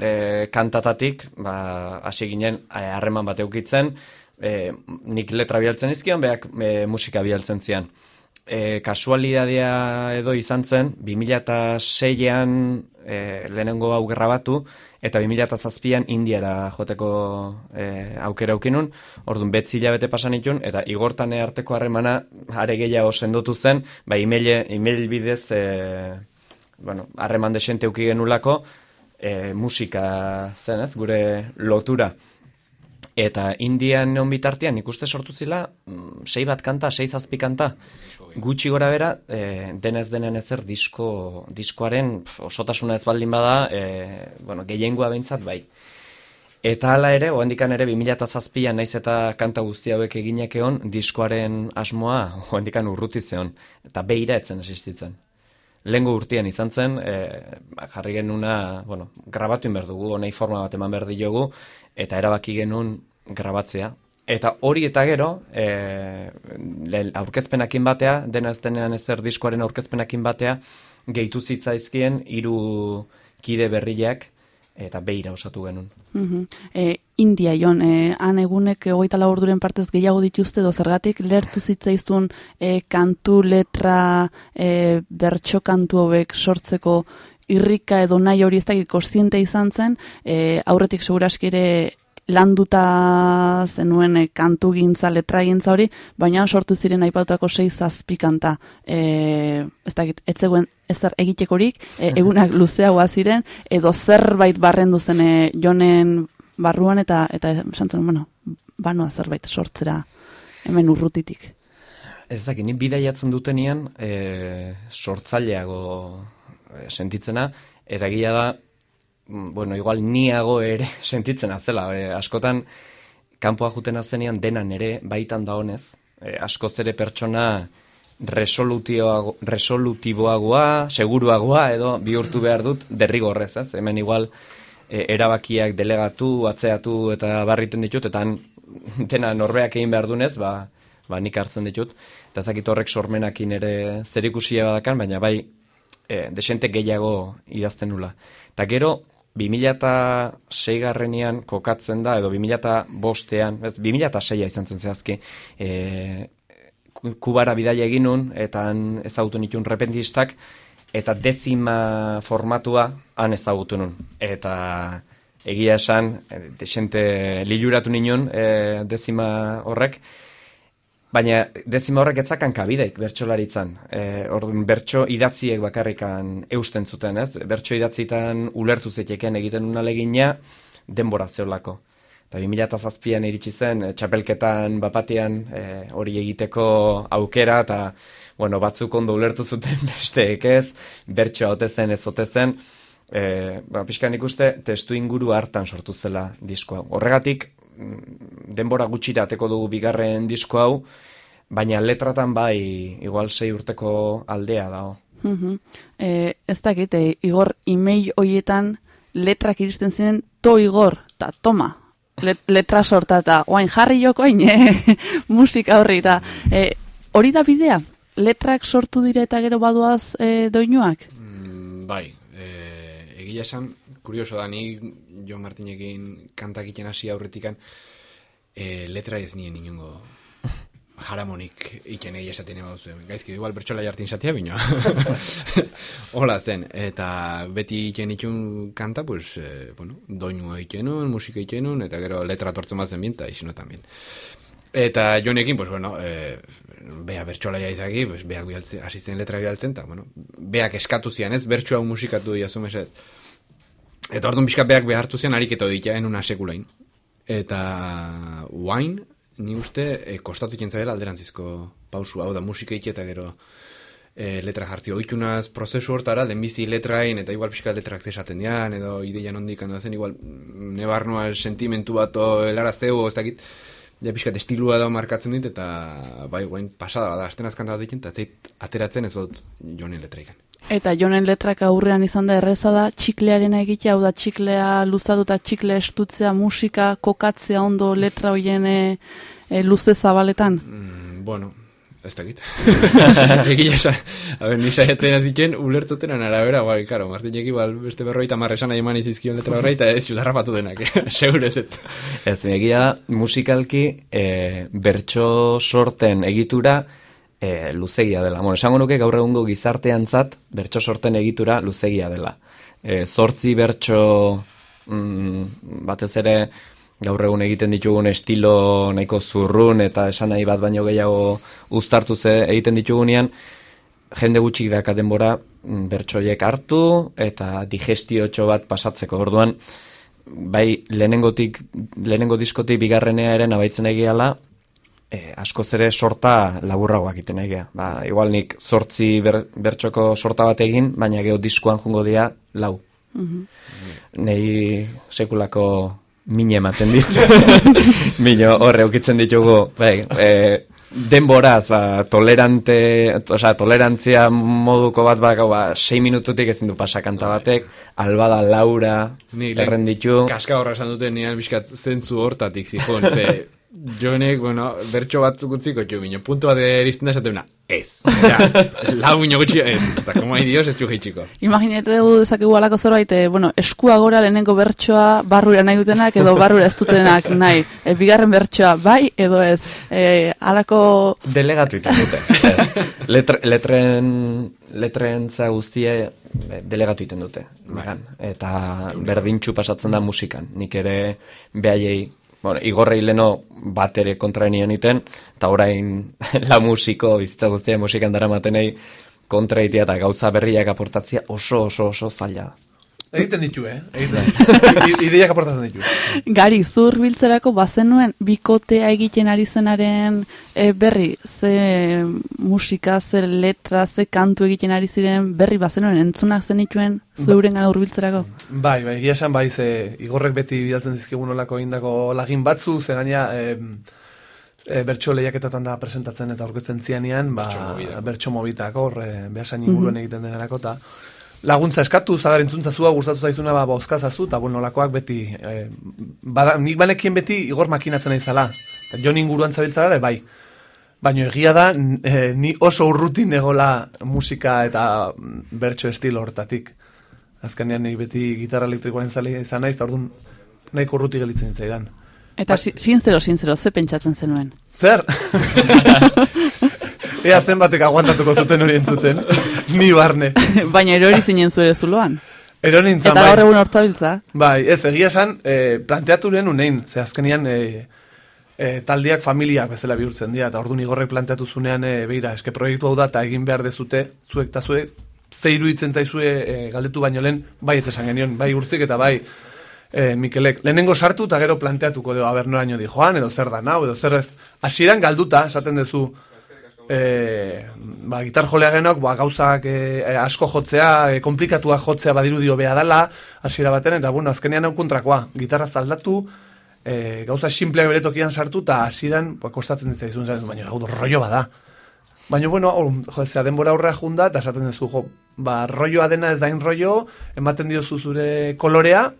e, kantatatik, ba, hasi ginen harreman bat eukitzen, e, nik letra bialtzen izkion, beak e, musika bialtzen zian. E, kasualidadea edo izan zen, 2006an e, lehenengo hau grabatu, eta 2007an indiara joteko e, aukera aukinun, orduan betzi hilabete pasan itun, eta igortane arteko harremana are gehiago sendotu zen, ba email, email bidez, e, bueno, harreman desente uki genulako, e, musika zen, ez, gure lotura. Eta indian neon bitartean ikuste sortu zila, mm, sei bat kanta, sei zazpi kanta, gutxi gora bera, e, denez denen ezer disko, diskoaren pf, osotasuna ez baldin bada, e, bueno, gehiengoa behintzat bai. Eta hala ere, oendikan ere 2007an naiz eta kanta guzti hauek eginak egon, diskoaren asmoa oendikan urruti zeon, eta beira etzen existitzen. Lengo urtean izan zen, e, jarri genuna, bueno, grabatu inber dugu, honei forma bat eman berdi jogu, eta erabaki genuen grabatzea. Eta hori eta gero, e, aurkezpenakin batea, dena ez denean ezer diskoaren aurkezpenakin batea, gehitu zitzaizkien hiru kide berriak, eta beira osatu genuen. Mm India, Jon, e, han egunek egoita laburduren partez gehiago dituzte, do zergatik lertu zitzaizun e, kantu, letra, e, bertso kantu hobek sortzeko irrika edo nahi hori ez dakit kostiente izan zen, e, aurretik seguraski ere landuta zenuen e, kantu gintza, letra gintza hori, baina sortu ziren aipatutako sei zazpi kanta. E, ez dakit, ez zegoen ezer egitekorik, e, egunak luzeagoa ziren, edo zerbait barrendu zen e, jonen barruan, eta eta esan bueno, banoa zerbait sortzera hemen urrutitik. Ez dakit, ni bidaiatzen dutenian e, sortzaileago e, sentitzena, eta gila da, bueno, igual niago ere [LAUGHS] sentitzen azela. E, askotan, kanpoa juten azenean denan ere baitan da honez. E, askoz ere pertsona resolutiboagoa, seguruagoa edo bihurtu behar dut derrigorrez, ez? Hemen igual e, erabakiak delegatu, atzeatu eta barriten ditut, eta [LAUGHS] dena norbeak egin behar dunez, ba, ba nik hartzen ditut. Eta zakit horrek sormenakin ere zerikusia badakan, baina bai e, desente gehiago idazten nula. Eta gero, 2006 garrenian kokatzen da, edo 2005ean, ez, 2006a izan zen zehazki, e, kubara bidaia eginun, eta ezagutu nitun repentistak, eta dezima formatua han ezagutu nun. Eta egia esan, e, desente liluratu ninen e, dezima horrek, Baina dezima horrek etzakan kabideik bertsolaritzan. E, orduan bertso idatziek bakarrikan eusten zuten, ez? Bertso idatzitan ulertu zeteken egiten una legina denbora zeolako. Eta 2007an iritsi zen, e, txapelketan bapatean e, hori egiteko aukera, eta bueno, batzuk ondo ulertu zuten [LAUGHS] besteek ez, bertso haute zen ez ote zen, e, ba, pixkan ikuste, testu inguru hartan sortu zela diskoa. Horregatik, mm, denbora gutxira ateko dugu bigarren disko hau, baina letratan bai igual sei urteko aldea dago. Mm e, ez dakit, e, Igor, email hoietan letrak iristen ziren to Igor, eta toma, letra sorta, eta oain jarri joko hain, e, [LAUGHS] musika horri, eta e, hori da bidea? Letrak sortu dire eta gero baduaz e, doinuak? Mm, bai, e, egia esan, kurioso da, ni Jon Martinekin kantak iten hasi aurretikan, e, letra ez nien inungo jaramonik iken egia esaten eba zuen. Gaizki, igual bertxola jartin satia bino. [LAUGHS] Hola zen, eta beti iken itxun kanta, pues, eh, bueno, doinua ikenun, musika ikenun, eta gero letra tortzen bazen binta, isino tambien. Eta jonekin, pues, bueno, eh, bea bertxola ja izaki, pues, beak bialtzen, asitzen letra bialtzen, eta, bueno, beak eskatu zian, ez, bertxoa musikatu dira zumez ez. Eta orduan pixka beak behartu zian ariketo ditia, en una sekulain. Eta, wine, ni uste e, kostatu dela alderantzizko pausu. Hau da musika eta gero e, letra jartzi oitunaz prozesu hortara lehenbizi letrain eta igual pixka letrak zesaten dian edo ideia nondik handu zen igual nebarnoa sentimentu bat helarazteu ez dakit ja pixka estilua da markatzen dit eta bai guain pasada bada asten azkanta bat diken eta ateratzen ez dut jonen letraikan Eta jonen letrak aurrean izan da erreza da, txiklearen egitea, hau da txiklea luzatu eta txikle estutzea, musika, kokatzea ondo letra hoien e, e, luze zabaletan? Mm, bueno, ez da git. [LAUGHS] Egia esan, a ber, nisa jatzen aziken, ulertzuten arabera, bai, karo, Martinek igual beste berroita marresan ahi eman izizkion letra [LAUGHS] horreita, ez jutarra patu denak, [LAUGHS] segur ez ez. Ez, egia musikalki, e, bertso sorten egitura, e, luzegia dela. Bueno, esango nuke gaur egungo gizartean zat, bertso sorten egitura luzegia dela. E, zortzi bertso mm, batez ere gaur egun egiten ditugun estilo nahiko zurrun eta esan nahi bat baino gehiago uztartu ze egiten ditugunean, jende gutxik daka denbora mm, bertsoiek hartu eta digestiotxo bat pasatzeko orduan bai lehenengotik lehenengo diskotik bigarrenea ere nabaitzen egiala e, askoz ere sorta laburragoak egiten egia. Ba, igual nik zortzi ber, bertxoko sorta bat egin, baina geho diskoan jungo dira lau. Nei sekulako mine ematen dit. [LAUGHS] Mino horre ukitzen ditugu, bai, e, denboraz, ba, tolerante, osea, tolerantzia moduko bat, ba, gau, ba, sei minututik ezin du pasakanta batek, albada Laura, Nik lehen erren ditu. Kaska horra esan duten nian bizkat zentzu hortatik zikon, ze [LAUGHS] jonek, bueno, bertso batzuk utziko txu bino, puntu bat erizten da esatena, ez. Ja, [LAUGHS] lau bino gutxi, ez. Eta como hai dios, ez txu geitxiko. Imaginete du dezakegu alako zerbait, e, bueno, eskua gora lehenengo bertsoa barrura nahi dutenak edo barrura ez dutenak nahi. E, bigarren bertsoa bai edo ez. E, alako Delegatu iten dute. Letre, letren, letren za guztie eh, delegatu iten dute. Megan. Eta berdintxu pasatzen da musikan. Nik ere behaiei, bueno, igorrei leno bat ere kontra nion iten, eta orain [LAUGHS] la musiko, bizitza guztia musikan dara matenei kontra itea eta gauza berriak aportatzia oso oso oso zaila. Egiten ditu, eh? Egiten I- Ideiak aportatzen ditu. Gari, zur biltzerako bazenuen bikotea egiten ari zenaren e, berri, ze musika, ze letra, ze kantu egiten ari ziren berri bazenuen entzunak zenituen zeuren gana urbiltzerako? Bai, bai, egia esan bai, ze igorrek beti bidaltzen dizkigun olako indako lagin batzu, ze gaina e, e, bertso lehiaketatan da presentatzen eta aurkezten zianian, ba, Bertso mobidak. bertso mobitak hor, e, behasan inguruen egiten denerako, eta laguntza eskatu, zagar entzun zazua, gustatu zaizuna, ba, bozka zazu, eta bueno, olakoak beti, e, bada, nik banekien beti igor makinatzen naizala, Eta jon inguruan zabiltzara bai, Baina egia da, eh, ni oso urrutin egola musika eta mm, bertso estilo hortatik. Azkenean nik beti gitarra elektrikoaren zale izan naiz, eta orduan nahiko urruti gelitzen zitzaidan. Eta si, sinzero, sinzero, ze pentsatzen zenuen? Zer? [LAUGHS] Ea zenbatek aguantatuko zuten hori entzuten. Ni barne. [LAUGHS] Baina erori zinen zure zuloan. Ero nintzen, Eta gaur egun hortabiltza. Bai, ez, egia esan, e, planteatu lehen unein, ze azkenian e, e, taldiak familiak bezala bihurtzen dira, eta orduan igorrek planteatu zunean, e, beira, eske proiektu hau da, eta egin behar dezute, zuek eta zuek, ze iruditzen zaizue e, galdetu baino lehen, bai, ez esan genion, bai urtzik eta bai, e, Mikelek, lehenengo sartu eta gero planteatuko dugu, aber noraino di joan, edo zer da nau, edo zer ez, hasieran galduta, esaten duzu, e, ba, gitar jolea genok, ba, gauzak e, asko jotzea, e, komplikatua jotzea badirudio beha dala, hasiera baten, eta bueno, azkenean hau kontrakoa, gitarra zaldatu, e, gauza simpleak bere tokian sartu, eta hasieran ba, kostatzen ditzaizun, zaten, baina gau rollo bada. Baina, bueno, hor, jo, zera, denbora aurrea junda, eta esaten duzu, jo, ba, rolloa dena ez dain rollo, ematen diozu zure kolorea,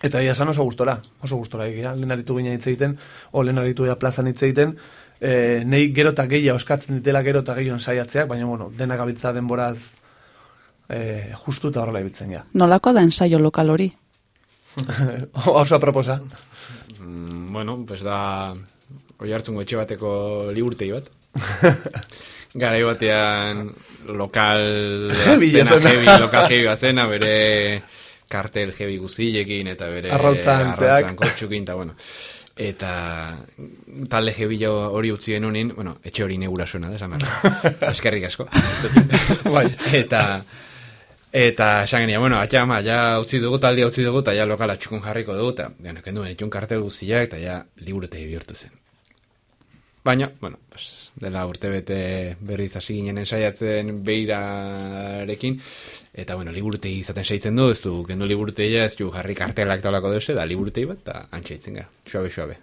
Eta egia esan oso gustora, oso gustora egia, lehen aritu ginen hitz egiten, o lehen aritu plazan hitz egiten, e, nei gero eta gehiago eskatzen ditela gero eta gehiago ensaiatzeak, baina bueno, dena gabiltza denboraz e, justu eta horrela ibiltzen ja. Nolako da ensaio lokal hori? [LAUGHS] oso aproposa. Mm, bueno, pues da, oi hartzungo etxe bateko liburtei bat. [LAUGHS] Garai batean lokal [LAUGHS] Heavy zena, zena. heavy, lokal heavy bazena, bere kartel heavy guztiekin eta bere Arrautzan arrautzan kotxukin, eta bueno. Eta talde jo hori utzi genunin, bueno, etxe hori negura suena da, esan behar. [LAUGHS] Eskerrik asko. [LAUGHS] Bai. eta eta esan genia, bueno, atxa ama, ja utzi dugu, taldia utzi dugu, eta ja lokala txukun jarriko dugu, eta bueno, kendu benetxun kartel guztiak, eta ja liburete bihurtu zen. Baina, bueno, pues, dela urtebete berriz hasi ginen ensaiatzen beirarekin, eta bueno, liburutei izaten saitzen du, ez du, kendu liburuteia, ez du jarri kartelak talako deuse, da liburutei bat, eta antxaitzen ga, suabe, suabe.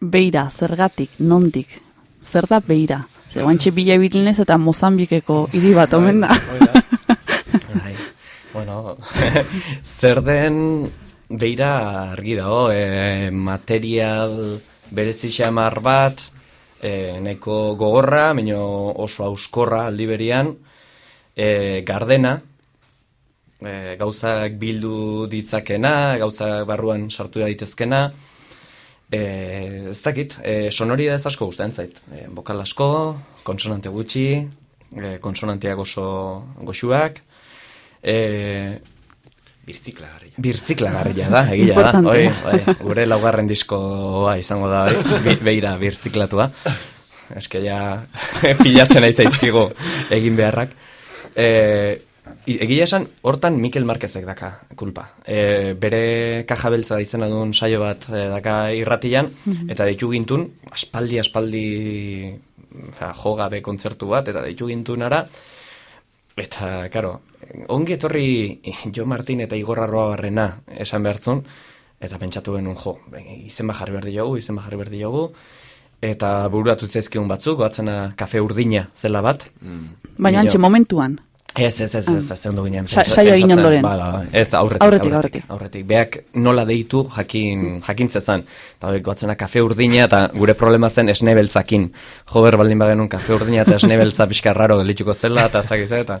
Beira, zergatik, nondik? Zer da beira? Ze guantxe bila bilinez eta Mozambikeko hiri bat omen da. Bai. Bueno, [LAUGHS] zer den beira argi dago, e, material beretzi xamar bat, e, nahiko gogorra, baina oso auskorra aldi berian, e, gardena, e, gauzak bildu ditzakena, gauzak barruan sartu daitezkena, e, ez dakit, e, sonoria ez asko gustatzen zait. E, bokal asko, konsonante gutxi, e, konsonanteak oso goxuak, e, Birtziklagarria. birtziklagarria da, egia da. Oi, oi, gure laugarren diskoa izango da, oi, beira birtziklatua. Eske ja [LAUGHS] pilatzen nahi zaizkigu egin beharrak. E, egia esan, hortan Mikel Marquezek daka kulpa. E, bere kaja beltza izena duen saio bat e, daka irratian, eta deitu gintun, aspaldi, aspaldi ja, jogabe kontzertu bat, eta deitu gintunara, Eta, karo, ongi etorri Jo Martin eta Igor Arroabarrena esan behartzun, eta pentsatu genuen, jo, izen bajarri berdi jogu, izen bajarri berdi jogu, eta bururatu zezkiun batzuk, goatzena kafe urdina zela bat. Baina antxe momentuan. Ez, ez, ez, ez, ez, ondo ginen. Sa- pentsa- saioa egin ondoren. Ba, ez, aurretik, Aurretik, aurretik, aurretik. Beak nola deitu jakin, jakin zezan. Eta hori goatzena kafe urdina eta gure problema zen esne beltzakin. Jober baldin bagenun kafe urdina eta esne beltza [LAUGHS] pixka raro gelituko zela eta zakiz eta...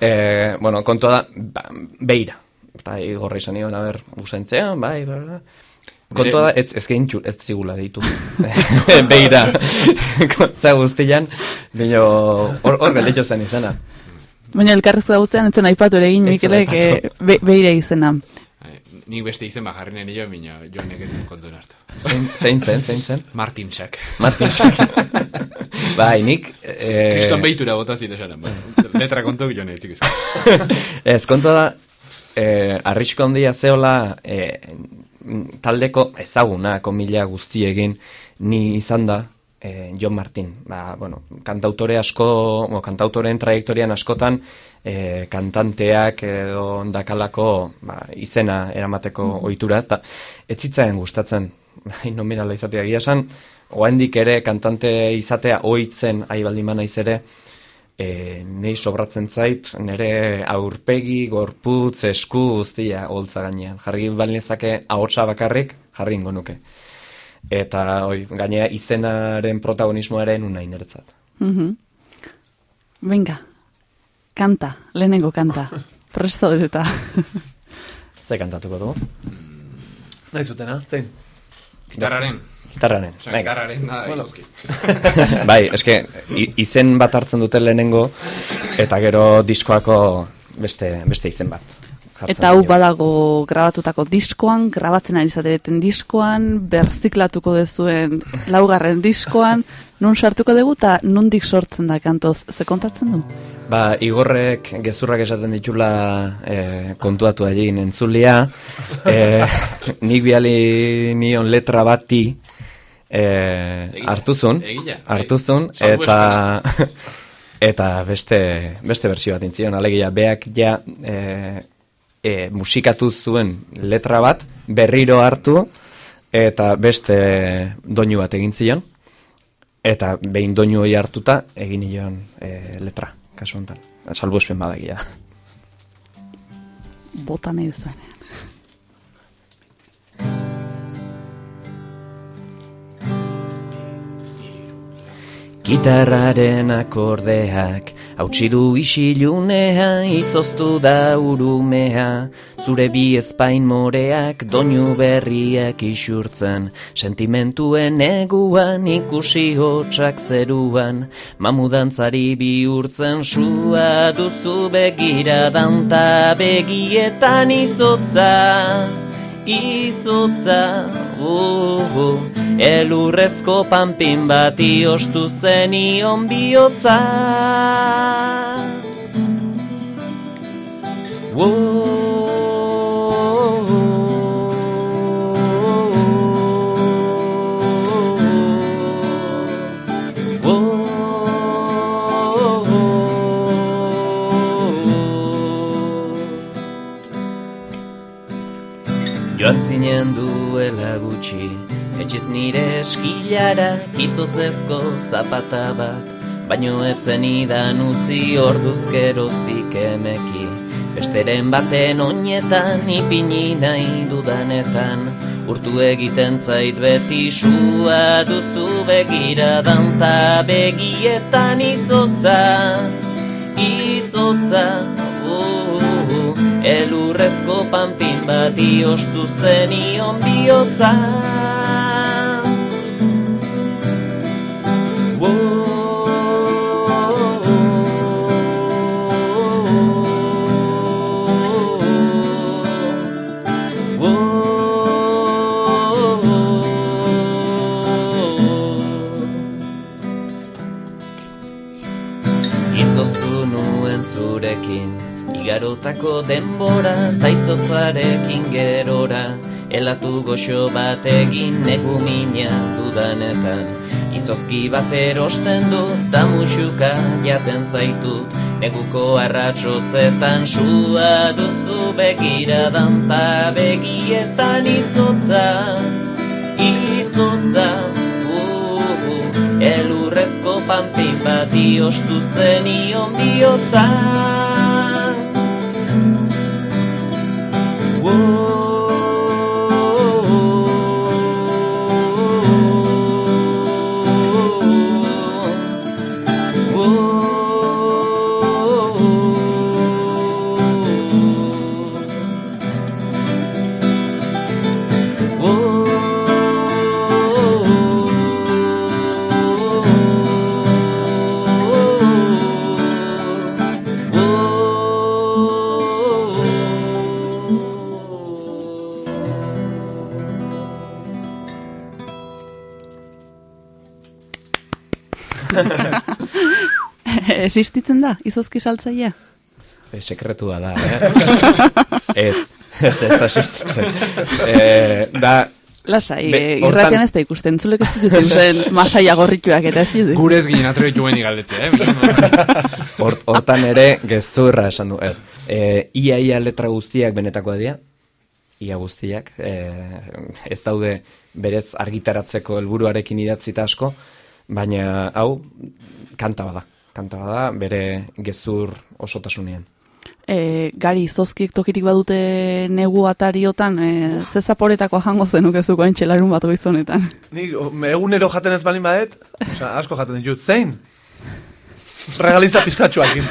E, bueno, kontua da, ba, beira. Eta igorra izan nion, a ber, usentzea, bai, bai, bai. Kontua da, ez, ez geintxu, ez zigula deitu. [LAUGHS] [LAUGHS] beira. Kontza guztian, bino, hor, hor gelditu zen izena. Baina elkarrezko guztian entzun aipatu ere egin Mikelek eh, aipatu. be, beire izena. Nik beste izen bajarri nire jo, minio, joanek entzun kontuen hartu. Zein, zein zen, zein zen? Martin Sack. Martin Sack. [LAUGHS] bai, nik... Eh, Kriston behitura bota zit esanen, bai. Letra kontu joan ez txikuz. [LAUGHS] Ez, kontua da, eh, arrisko handia zeola eh, taldeko ezaguna, komila guztiegin, ni izan da, eh, John Martin. Ba, bueno, kantautore asko, o, kantautoren trajektorian askotan, eh, kantanteak edo dakalako ba, izena eramateko ohitura ez da, ez zitzaien gustatzen, [LAUGHS] bai, nominala izatea egia esan, oaindik ere kantante izatea ohitzen aibaldimana naiz ere, e, nei sobratzen zait, nire aurpegi, gorputz, esku guztia holtza gainean. Jarri balinezake ahotsa bakarrik, jarri ingo nuke. Eta oi, gainea izenaren protagonismoaren unai niretzat. Mhm. Venga, kanta, lehenengo kanta. [LAUGHS] Presto eta. Ze kantatuko dugu? Nahi zutena, zein? Gitarraren. Gitarraren. Osa, venga. gitarraren da, Bueno. [LAUGHS] bai, eske izen bat hartzen dute lehenengo eta gero diskoako beste beste izen bat. Eta hau badago grabatutako diskoan, grabatzen ari zatereten diskoan, berziklatuko dezuen [LAUGHS] laugarren diskoan, nun sartuko dugu eta nundik sortzen da kantoz, ze kontatzen du? Ba, Igorrek gezurrak esaten ditula eh, kontuatu egin entzulia. [LAUGHS] Eh, nik biali nion letra bati eh, Egila. hartuzun, hartuzun, eta [LAUGHS] eta beste, beste bersio bat intzion, alegia, beak ja eh, eh, musikatu zuen letra bat, berriro hartu, eta beste doinu bat egin zion, eta behin doinu hori hartuta egin nion e, letra, kasu honetan. Salbu espen badagia. Bota nahi duzuen. Gitarraren akordeak hautsi du isilunea, izoztu da urumea, zure bi ezpain moreak doinu berriak isurtzen, sentimentuen eguan ikusi hotxak zeruan, mamudantzari bihurtzen sua duzu begira danta begietan izotza izotza uh, uh, elurrezko panpin bati ostu zenion bihotza Joan zinen duela gutxi, etxiz nire eskilara, kizotzezko zapata bat, baino etzen idan utzi orduz geroztik emeki. Besteren baten oinetan, ipini nahi dudanetan, urtu egiten zait beti sua duzu begira danta begietan izotza, izotza, elurrezko panpin bati ostu zenion bihotza. Igarotako denbora Taizotzarekin gerora Elatu goxo bat egin Negu mina dudanetan. Izozki bat erosten du Da musuka jaten zaitut Neguko arratsotzetan Sua duzu begiradan Ta begietan izotza Izotza. Uh, uh, Elurrezko panpin bat Iostu zenion bihotza Existitzen da, izozki saltzaia? E, sekretua da, eh? [LAUGHS] ez, ez, ez da existitzen. E, da, Lasai, Be, e, hortan- irratian ez da ikusten, zulek ez dut zen [LAUGHS] masaia gorrituak eta ez dut. Gure ez ginen atrebetu guen igaldetze, eh? [LAUGHS] Hort- Hortan ere gezurra esan du, ez. E, ia ia letra guztiak benetakoa dira, ia guztiak, e, ez daude berez argitaratzeko helburuarekin idatzita asko, baina hau kanta bada, kanta bada bere gezur osotasunean. E, gari izozkiek tokirik badute negu atariotan, e, ze zaporetako jango zenuke zuko entxelarun bat goizonetan. Nik o, egunero jaten ez balin badet, osea, asko jaten ditut, zein? Regaliza pistatxoakin.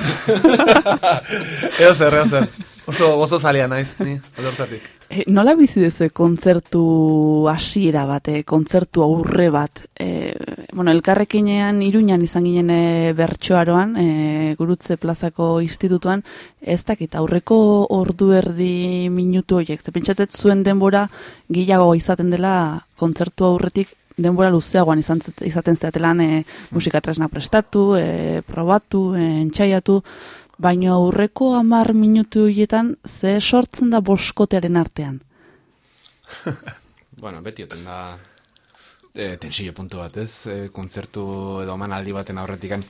[LAUGHS] eo zer, eo zer. Oso gozo zalia naiz, ni, adortatik. E, nola bizi duzu kontzertu hasiera bat, e, kontzertu aurre bat? E, bueno, elkarrekinean iruñan izan ginen e, bertsoaroan, e, gurutze plazako institutuan, ez dakit aurreko ordu erdi minutu horiek. Ze pentsatzet zuen denbora gehiago izaten dela kontzertu aurretik denbora luzeagoan izan, izaten zeatelan e, musika tresna prestatu, e, probatu, e, entxaiatu, baina aurreko hamar minutu horietan ze sortzen da boskotearen artean. [LAUGHS] bueno, beti oten da e, tensio puntu bat, ez? E, kontzertu edo emanaldi baten aurretikan.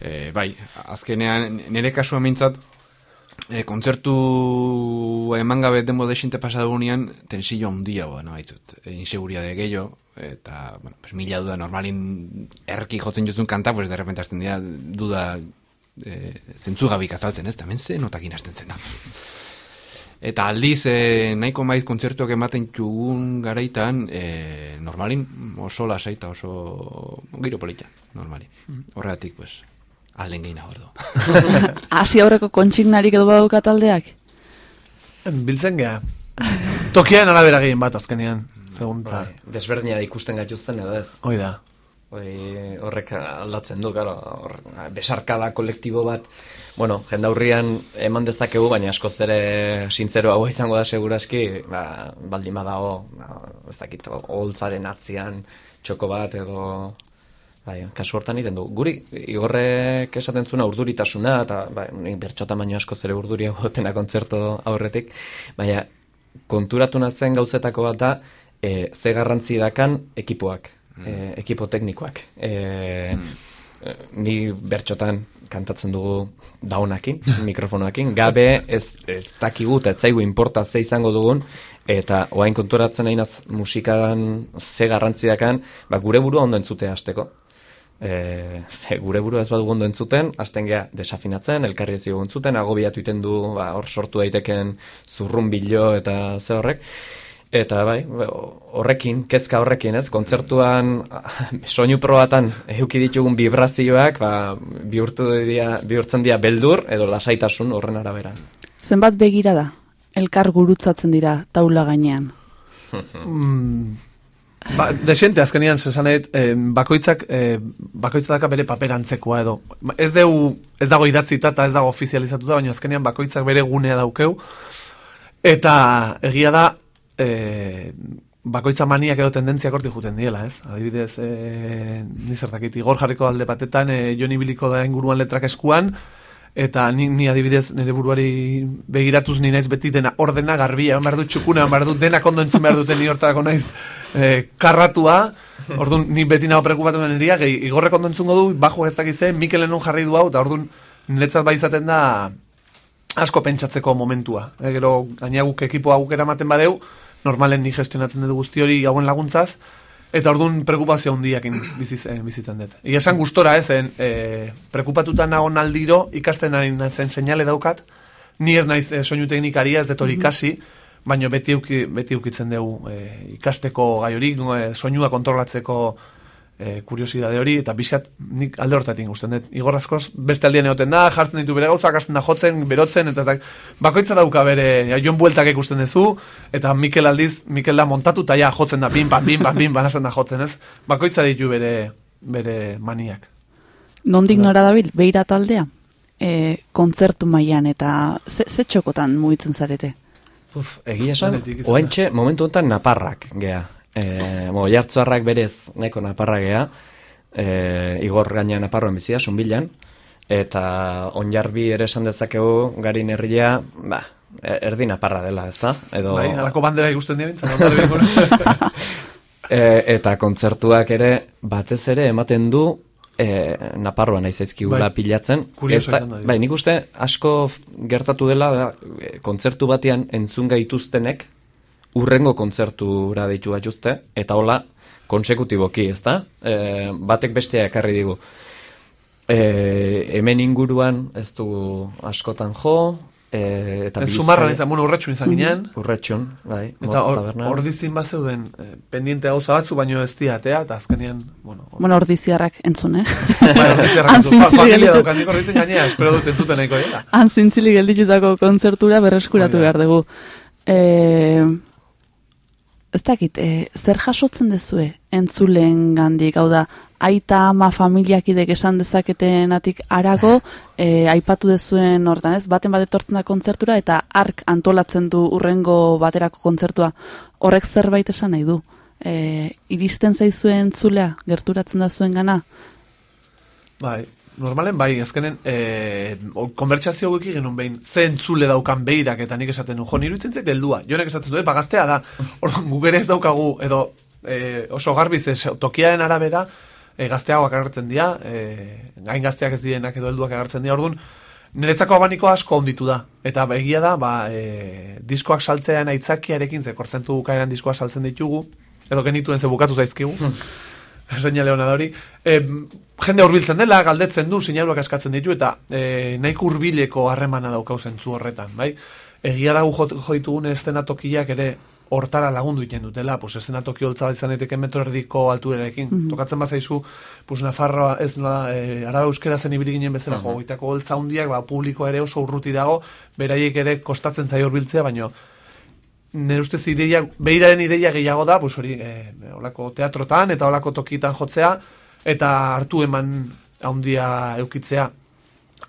E, bai, azkenean, nire kasua mintzat, e, kontzertu eman gabe denbo desinte pasadugunean, tensio handia ba, no, haitzut. E, inseguriade gehiago, eta, bueno, pues, mila duda normalin erki jotzen jozun kanta, pues, de repente hasten dira duda e, zentzugabik azaltzen, ez? Hemen ze notakin hasten zen da. Eta aldiz, e, nahiko maiz kontzertuak ematen txugun garaitan, e, normalin oso lasaita, oso giro polita, normalin. Horregatik, pues, alden gehi ordu. [LAUGHS] Hasi aurreko kontsignarik edo badauka taldeak? Biltzen gea. Tokian arabera gehien bat azkenean. Segun ta. Bai, desberdina ikusten gaituzten edo ez. Hoi da. Hoi, horrek aldatzen du, claro, hor, besarkada kolektibo bat, bueno, jendaurrian eman dezakegu, baina askoz ere sintzero hau izango da seguraski, ba, baldin badago, ba, ez dakit, holtzaren atzian txoko bat edo bai, kasu hortan iten du. Guri, igorrek esaten zuna urduritasuna, eta bai, bertxotan baino askoz ere urduria gotena kontzerto aurretik, baina konturatu nazen gauzetako bat da, e, ze garrantzi dakan ekipoak, e, ekipo teknikoak. E, e, Ni bertxotan kantatzen dugu daunakin, [LAUGHS] mikrofonoakin, gabe ez, ez dakigu eta ez zaigu inporta ze izango dugun, eta oain konturatzen nahinaz musikadan ze garrantzi dakan, ba, gure burua ondo entzute hasteko. E, ze gure burua ez badugu ondo entzuten, hasten gea desafinatzen, elkarri ez dugu entzuten, agobiatu iten du, ba, hor sortu daiteken zurrun bilo eta ze horrek. Eta bai, horrekin, kezka horrekin, ez? Kontzertuan [LAUGHS] soinu probatan eduki ditugun vibrazioak, ba, bihurtu dira, bihurtzen dira beldur edo lasaitasun horren arabera. Zenbat begira da? Elkar gurutzatzen dira taula gainean. Mm, ba, desente azkenian zesanet, eh, bakoitzak eh, bakoitzak bere paper antzekoa edo. Ez deu, ez dago idatzita eta ez dago ofizializatuta, baina azkenian bakoitzak bere gunea daukeu. Eta egia da, eh, bakoitza maniak edo tendentziak hortik juten diela, ez? Adibidez, e, nizertakit, igor jarriko alde batetan, e, joni biliko da inguruan letrak eskuan, eta ni, ni adibidez nire buruari begiratuz ni naiz beti dena ordena garbia, behar dut txukuna, behar dut denak ondo entzun behar duten ni hortarako naiz e, karratua, orduan ni beti nago prekupatu niria, gehi igorrek ondo entzungo du, bajo ez dakize, Mikel enon jarri du hau, eta orduan niretzat bai izaten da asko pentsatzeko momentua. E, gero, gaina guk ekipoa guk eramaten badeu, normalen ni gestionatzen dut guzti hori hauen laguntzaz, eta orduan prekupazio handiakin biziz, eh, bizitzen dut. Ia esan gustora ez, en, eh, prekupatuta nago aldiro ikasten ari zen seinale daukat, ni ez naiz eh, soinu teknikaria ez dut hori ikasi, baina beti, uki, beti ukitzen dugu eh, ikasteko gai hori, eh, soinua kontrolatzeko e, kuriosidade hori, eta bizkat nik alde hortatik gusten dut. Igor askoz, beste aldien egoten da, jartzen ditu bere gauzak, hasten da jotzen, berotzen, eta zak, bakoitza dauka bere, ja, jon bueltak ikusten duzu, eta Mikel aldiz, Mikel da montatu, eta ja, jotzen da, bim, bam, bim, bam, bim, banazen da jotzen, ez? Bakoitza ditu bere, bere maniak. Nondik nora dabil, beira taldea? E, kontzertu mailan eta ze, ze txokotan mugitzen zarete? Uf, egia esan, oentxe, momentu honetan naparrak, gea. E, mo, jartzuarrak berez, nahiko naparra gea, e, igor gaina naparroan bizia, sunbilan, eta onjarbi ere esan dezakegu garin herria, ba, erdi naparra dela, ezta? Edo, Bai, alako bandera ikusten dira bintzen, bintzen. e, eta kontzertuak ere batez ere ematen du e, Naparroan naiz zaizkigula Bai. pilatzen. Kurioso Ez da- da, bai, nik uste asko gertatu dela da, kontzertu batean entzun gaituztenek urrengo kontzertura deitu gaituzte, eta hola konsekutiboki, ez da? E, batek bestea ekarri digu. E, hemen inguruan ez du askotan jo, e, eta Ez zumarran izan, bueno, urretxun izan ginen, Urretxun, bai. eta Motz hor, tabernan. hor dizin bat zeuden, eh, pendiente gauza batzu, baino ez diatea, eta azkenean, bueno, hor- Bueno, ordiziarrak entzun, eh? [LAUGHS] Bai, ordiziarrak entzun. Familia gelditu- daukat, nik ordizen gainera, espero dut entzuten nahiko dela. Han zintzilik gelditutako kontzertura berreskuratu behar dugu. E, ez dakit, e, zer jasotzen dezue entzulen gandik, hau da, aita ama familiakidek esan dezaketenatik arago, e, aipatu dezuen hortan, ez? Baten bat etortzen da kontzertura eta ark antolatzen du urrengo baterako kontzertua. Horrek zerbait esan nahi du. E, iristen zaizuen entzulea, gerturatzen da zuen gana? Bai, normalen bai, azkenen, e, konbertsazio hauek genuen behin, ze entzule daukan beirak, eta nik esaten du, jo, niru itzen zait heldua, jonek esaten du, "Eh, pagaztea da, [LAUGHS] orduan guk ere ez daukagu, edo e, oso garbiz, ez, tokiaren arabera, e, gazteagoak agertzen dira, e, gain gazteak ez direnak edo helduak agertzen dira, orduan, Niretzako abaniko asko onditu da. Eta egia da, ba, e, diskoak saltzean aitzakiarekin, ze kortzentu bukaeran diskoak saltzen ditugu, edo genituen ze bukatu zaizkigu, [LAUGHS] seinale hona da hori. E, jende hurbiltzen dela, galdetzen du, sinaluak askatzen ditu, eta e, nahiko hurbileko harremana daukau zentzu horretan, bai? Egia da gu jo, joitugun estenatokiak ere hortara lagundu iten dutela, pues estenatoki holtza izan daiteke metro erdiko alturerekin. Tokatzen bazaizu, pues Nafarroa ez da, e, araba euskera zen ibili ginen bezala, jo, goitako holtza hundiak, ba, publiko ere oso urruti dago, beraiek ere kostatzen zaio hurbiltzea, baino nire ustez ideia, behiraren ideia gehiago da, pues hori, e, olako teatrotan eta olako tokitan jotzea, eta hartu eman handia eukitzea.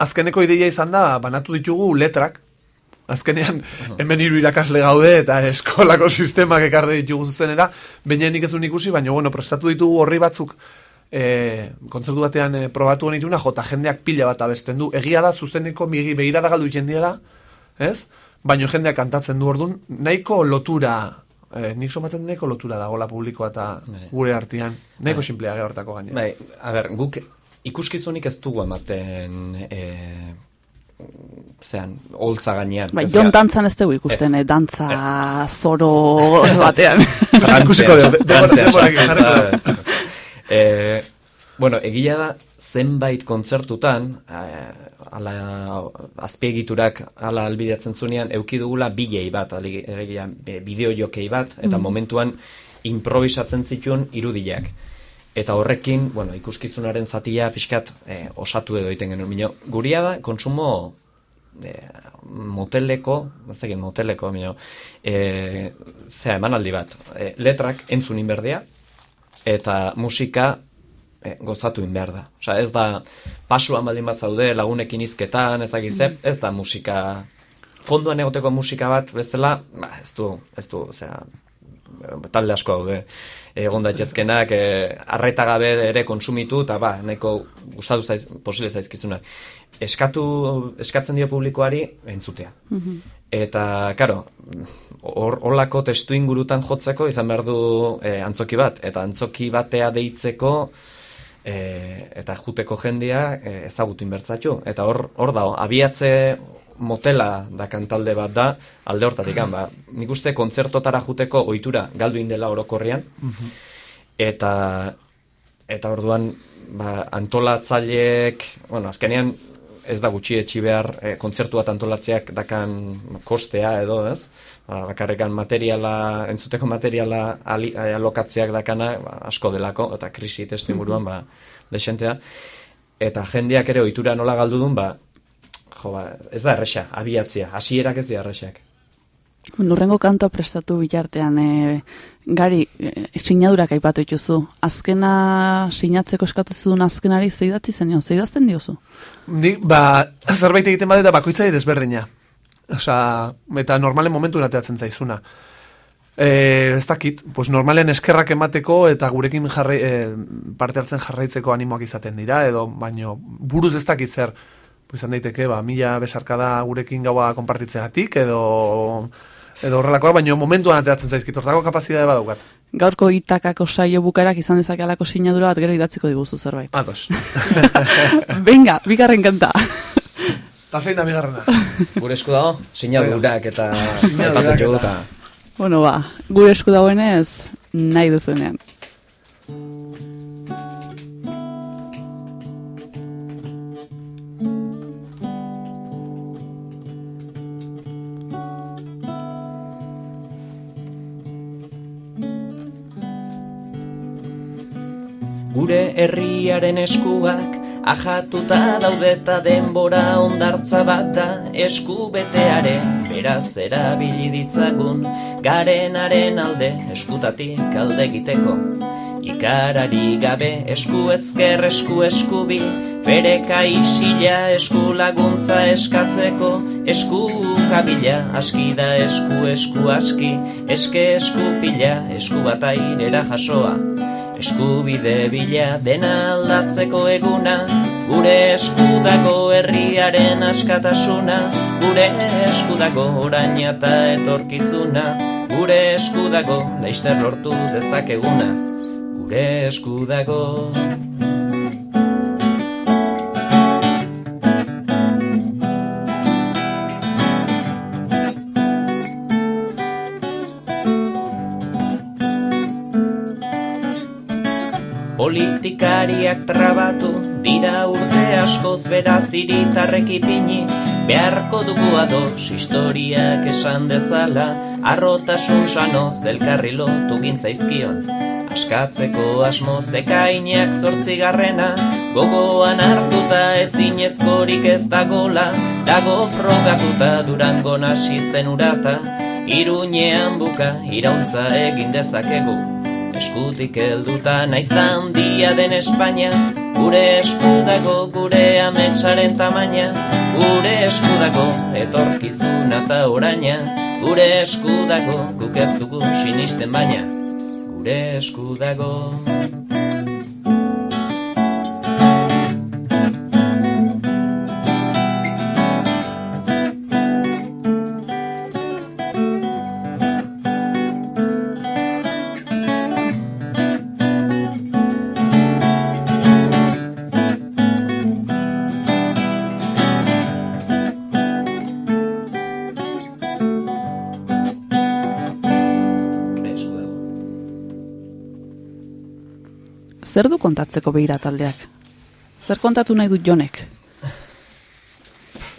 Azkeneko ideia izan da, banatu ditugu letrak, azkenean hemen hiru irakasle gaude eta eskolako sistemak ekarri ditugu zuzenera, baina nik ez ikusi, baina bueno, prestatu ditugu horri batzuk e, kontzertu batean e, probatu genituna, jota jendeak pila bat abesten du. Egia da, zuzeneko migi begirada galdu iten diela, ez? Baina jendeak kantatzen du orduan, nahiko lotura, e, nik somatzen nahiko lotura dagoela publikoa eta gure artean, nahiko simplea gehortako gainera. Bai, a ber, guk ikuskizunik ez dugu ematen e, zean, holtza gainean. Bai, Ez jon gara- dantzan ez dugu ikusten, Ez. eh, dantza zoro [LAUGHS] batean. Ikusiko dugu, ez, ez. Eh, bueno, egia da zenbait kontzertutan, eh, ala azpiegiturak ala albideatzen zunean, euki dugula bilei bat, ali- egia, bideo jokei bat, eta momentuan improvisatzen zituen irudiak. Eta horrekin, bueno, ikuskizunaren zatia pixkat eh, osatu edo egiten genuen. Mino, guria da, konsumo eh, moteleko, dakit moteleko, mino, eh, zera, emanaldi bat, eh, letrak entzun inberdea, eta musika eh, gozatu in behar da. Osea, ez da pasuan baldin bat zaude lagunekin izketan, ez dakiz zer, ez da musika fondoan egoteko musika bat bezala, ba, ez du, ez du, osea, talde asko daude egon daitezkenak e, arreta gabe ere konsumitu eta ba, nahiko gustatu zaiz, posible zaizkizunak. Eskatu, eskatzen dio publikoari entzutea. Eta, karo, hor holako testu ingurutan jotzeko izan behar du e, antzoki bat, eta antzoki batea deitzeko e, eta juteko jendia e, ezagutu inbertzatu. Eta hor, hor da, abiatze motela da kantalde bat da, alde hortatik, ba, nik uste kontzertotara juteko ohitura galdu indela orokorrian, eta eta orduan ba, antolatzaileek, bueno, azkenean ez da gutxi etxi behar e, kontzertu bat antolatzeak dakan kostea edo, ez? Ba, bakarrekan materiala, entzuteko materiala ali, eh, alokatzeak dakana ba, asko delako, eta krisi testu inguruan, ba, desentea. Eta jendeak ere ohitura nola galdu duen, ba, jo, ba, ez da erresa, abiatzia, hasierak ez dira erresak. Nurrengo kantoa prestatu bitartean, e, gari, e, sinadurak aipatu dituzu. Azkena sinatzeko eskatu zuen azkenari zeidatzi zen, zeidazten diozu? Ni, ba, zerbait egiten bade da bakoitza desberdina. Osa, eta normalen momentu nateatzen zaizuna. E, ez dakit, pues normalen eskerrak emateko eta gurekin jarrai, e, parte hartzen jarraitzeko animoak izaten dira, edo baino buruz ez dakit zer, pues izan daiteke, ba, mila besarkada gurekin gaua konpartitzeatik, edo edo horrelakoa, baino momentuan ateratzen zaizkit, hortako kapazitatea badaukat. Gaurko itakako saio bukarak izan dezake alako sinadura bat gero idatziko diguzu zerbait. Ados. [LAUGHS] Venga, bigarren kanta. Ta zein da bigarrena? Gure esku dago, sinadurak eta Sinadurak eta... bueno, ba, gure esku dagoenez, nahi duzunean. Gure herriaren eskuak ajatuta daudeta denbora ondartza bat da esku betearen beraz erabili ditzagun garenaren alde eskutatik alde egiteko. Ikarari gabe esku ezker esku eskubi Fereka isila esku laguntza eskatzeko. Esku kabila aski da esku esku aski Eske esku pila esku bat airera jasoa Eskubide bila dena aldatzeko eguna Gure eskudako herriaren askatasuna Gure eskudako oraina etorkizuna Gure eskudako leister lortu dezakeguna Gure eskudako Politikariak trabatu dira urte askoz beraz iritarrek ipini. Beharko dugu ados historiak esan dezala Arrotasun sanoz elkarri lotu gintzaizkion. Askatzeko asmo zekainak zortzigarrena Gogoan hartuta ezinezkorik ez dagola. Dago frogatuta durango nasi zen urata Iruñean buka iraultza egin dezakegu Eskutik helduta naiz handia den Espainia. Gure eskudago gure ametsaren tamaina. Gure eskudago etorkizuna eta oraina. Gure eskudago guk ez dugu sinisten baina. Gure eskudago Gure kontatzeko behira taldeak? Zer kontatu nahi dut jonek?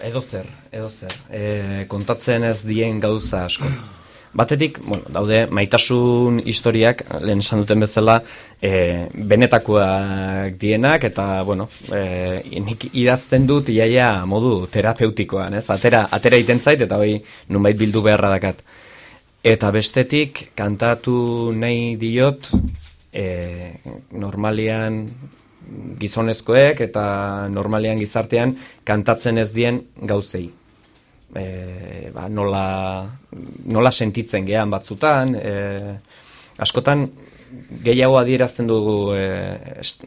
Edo zer, edo zer. E, kontatzen ez dien gauza asko. Batetik, bueno, daude maitasun historiak, lehen esan duten bezala, e, benetakoak dienak, eta, bueno, e, nik idazten dut iaia modu terapeutikoan, ez? Atera, atera iten zait, eta hoi nunbait bildu beharra dakat. Eta bestetik, kantatu nahi diot, e, normalian gizonezkoek eta normalean gizartean kantatzen ez dien gauzei. e, ba, nola, nola sentitzen gehan batzutan, e, askotan gehiago adierazten dugu e, est,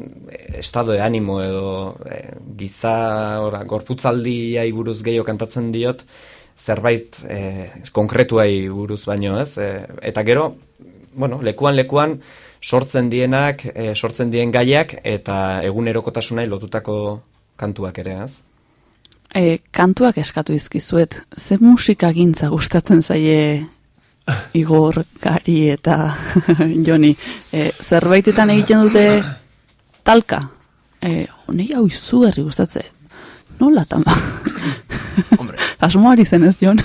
estado de animo edo e, giza ora, gorputzaldiai buruz gehiago kantatzen diot, zerbait e, konkretuai buruz baino ez, e, eta gero, bueno, lekuan lekuan sortzen dienak, e, sortzen dien gaiak eta egunerokotasunai lotutako kantuak ere, ez? E, kantuak eskatu izkizuet, ze musika gintza gustatzen zaie Igor, Gari eta [LAUGHS] Joni. E, zerbaitetan egiten dute talka. E, Honei hau izugarri gustatze. Nola tama? Hombre. [LAUGHS] Asmoari zen ez, Jon?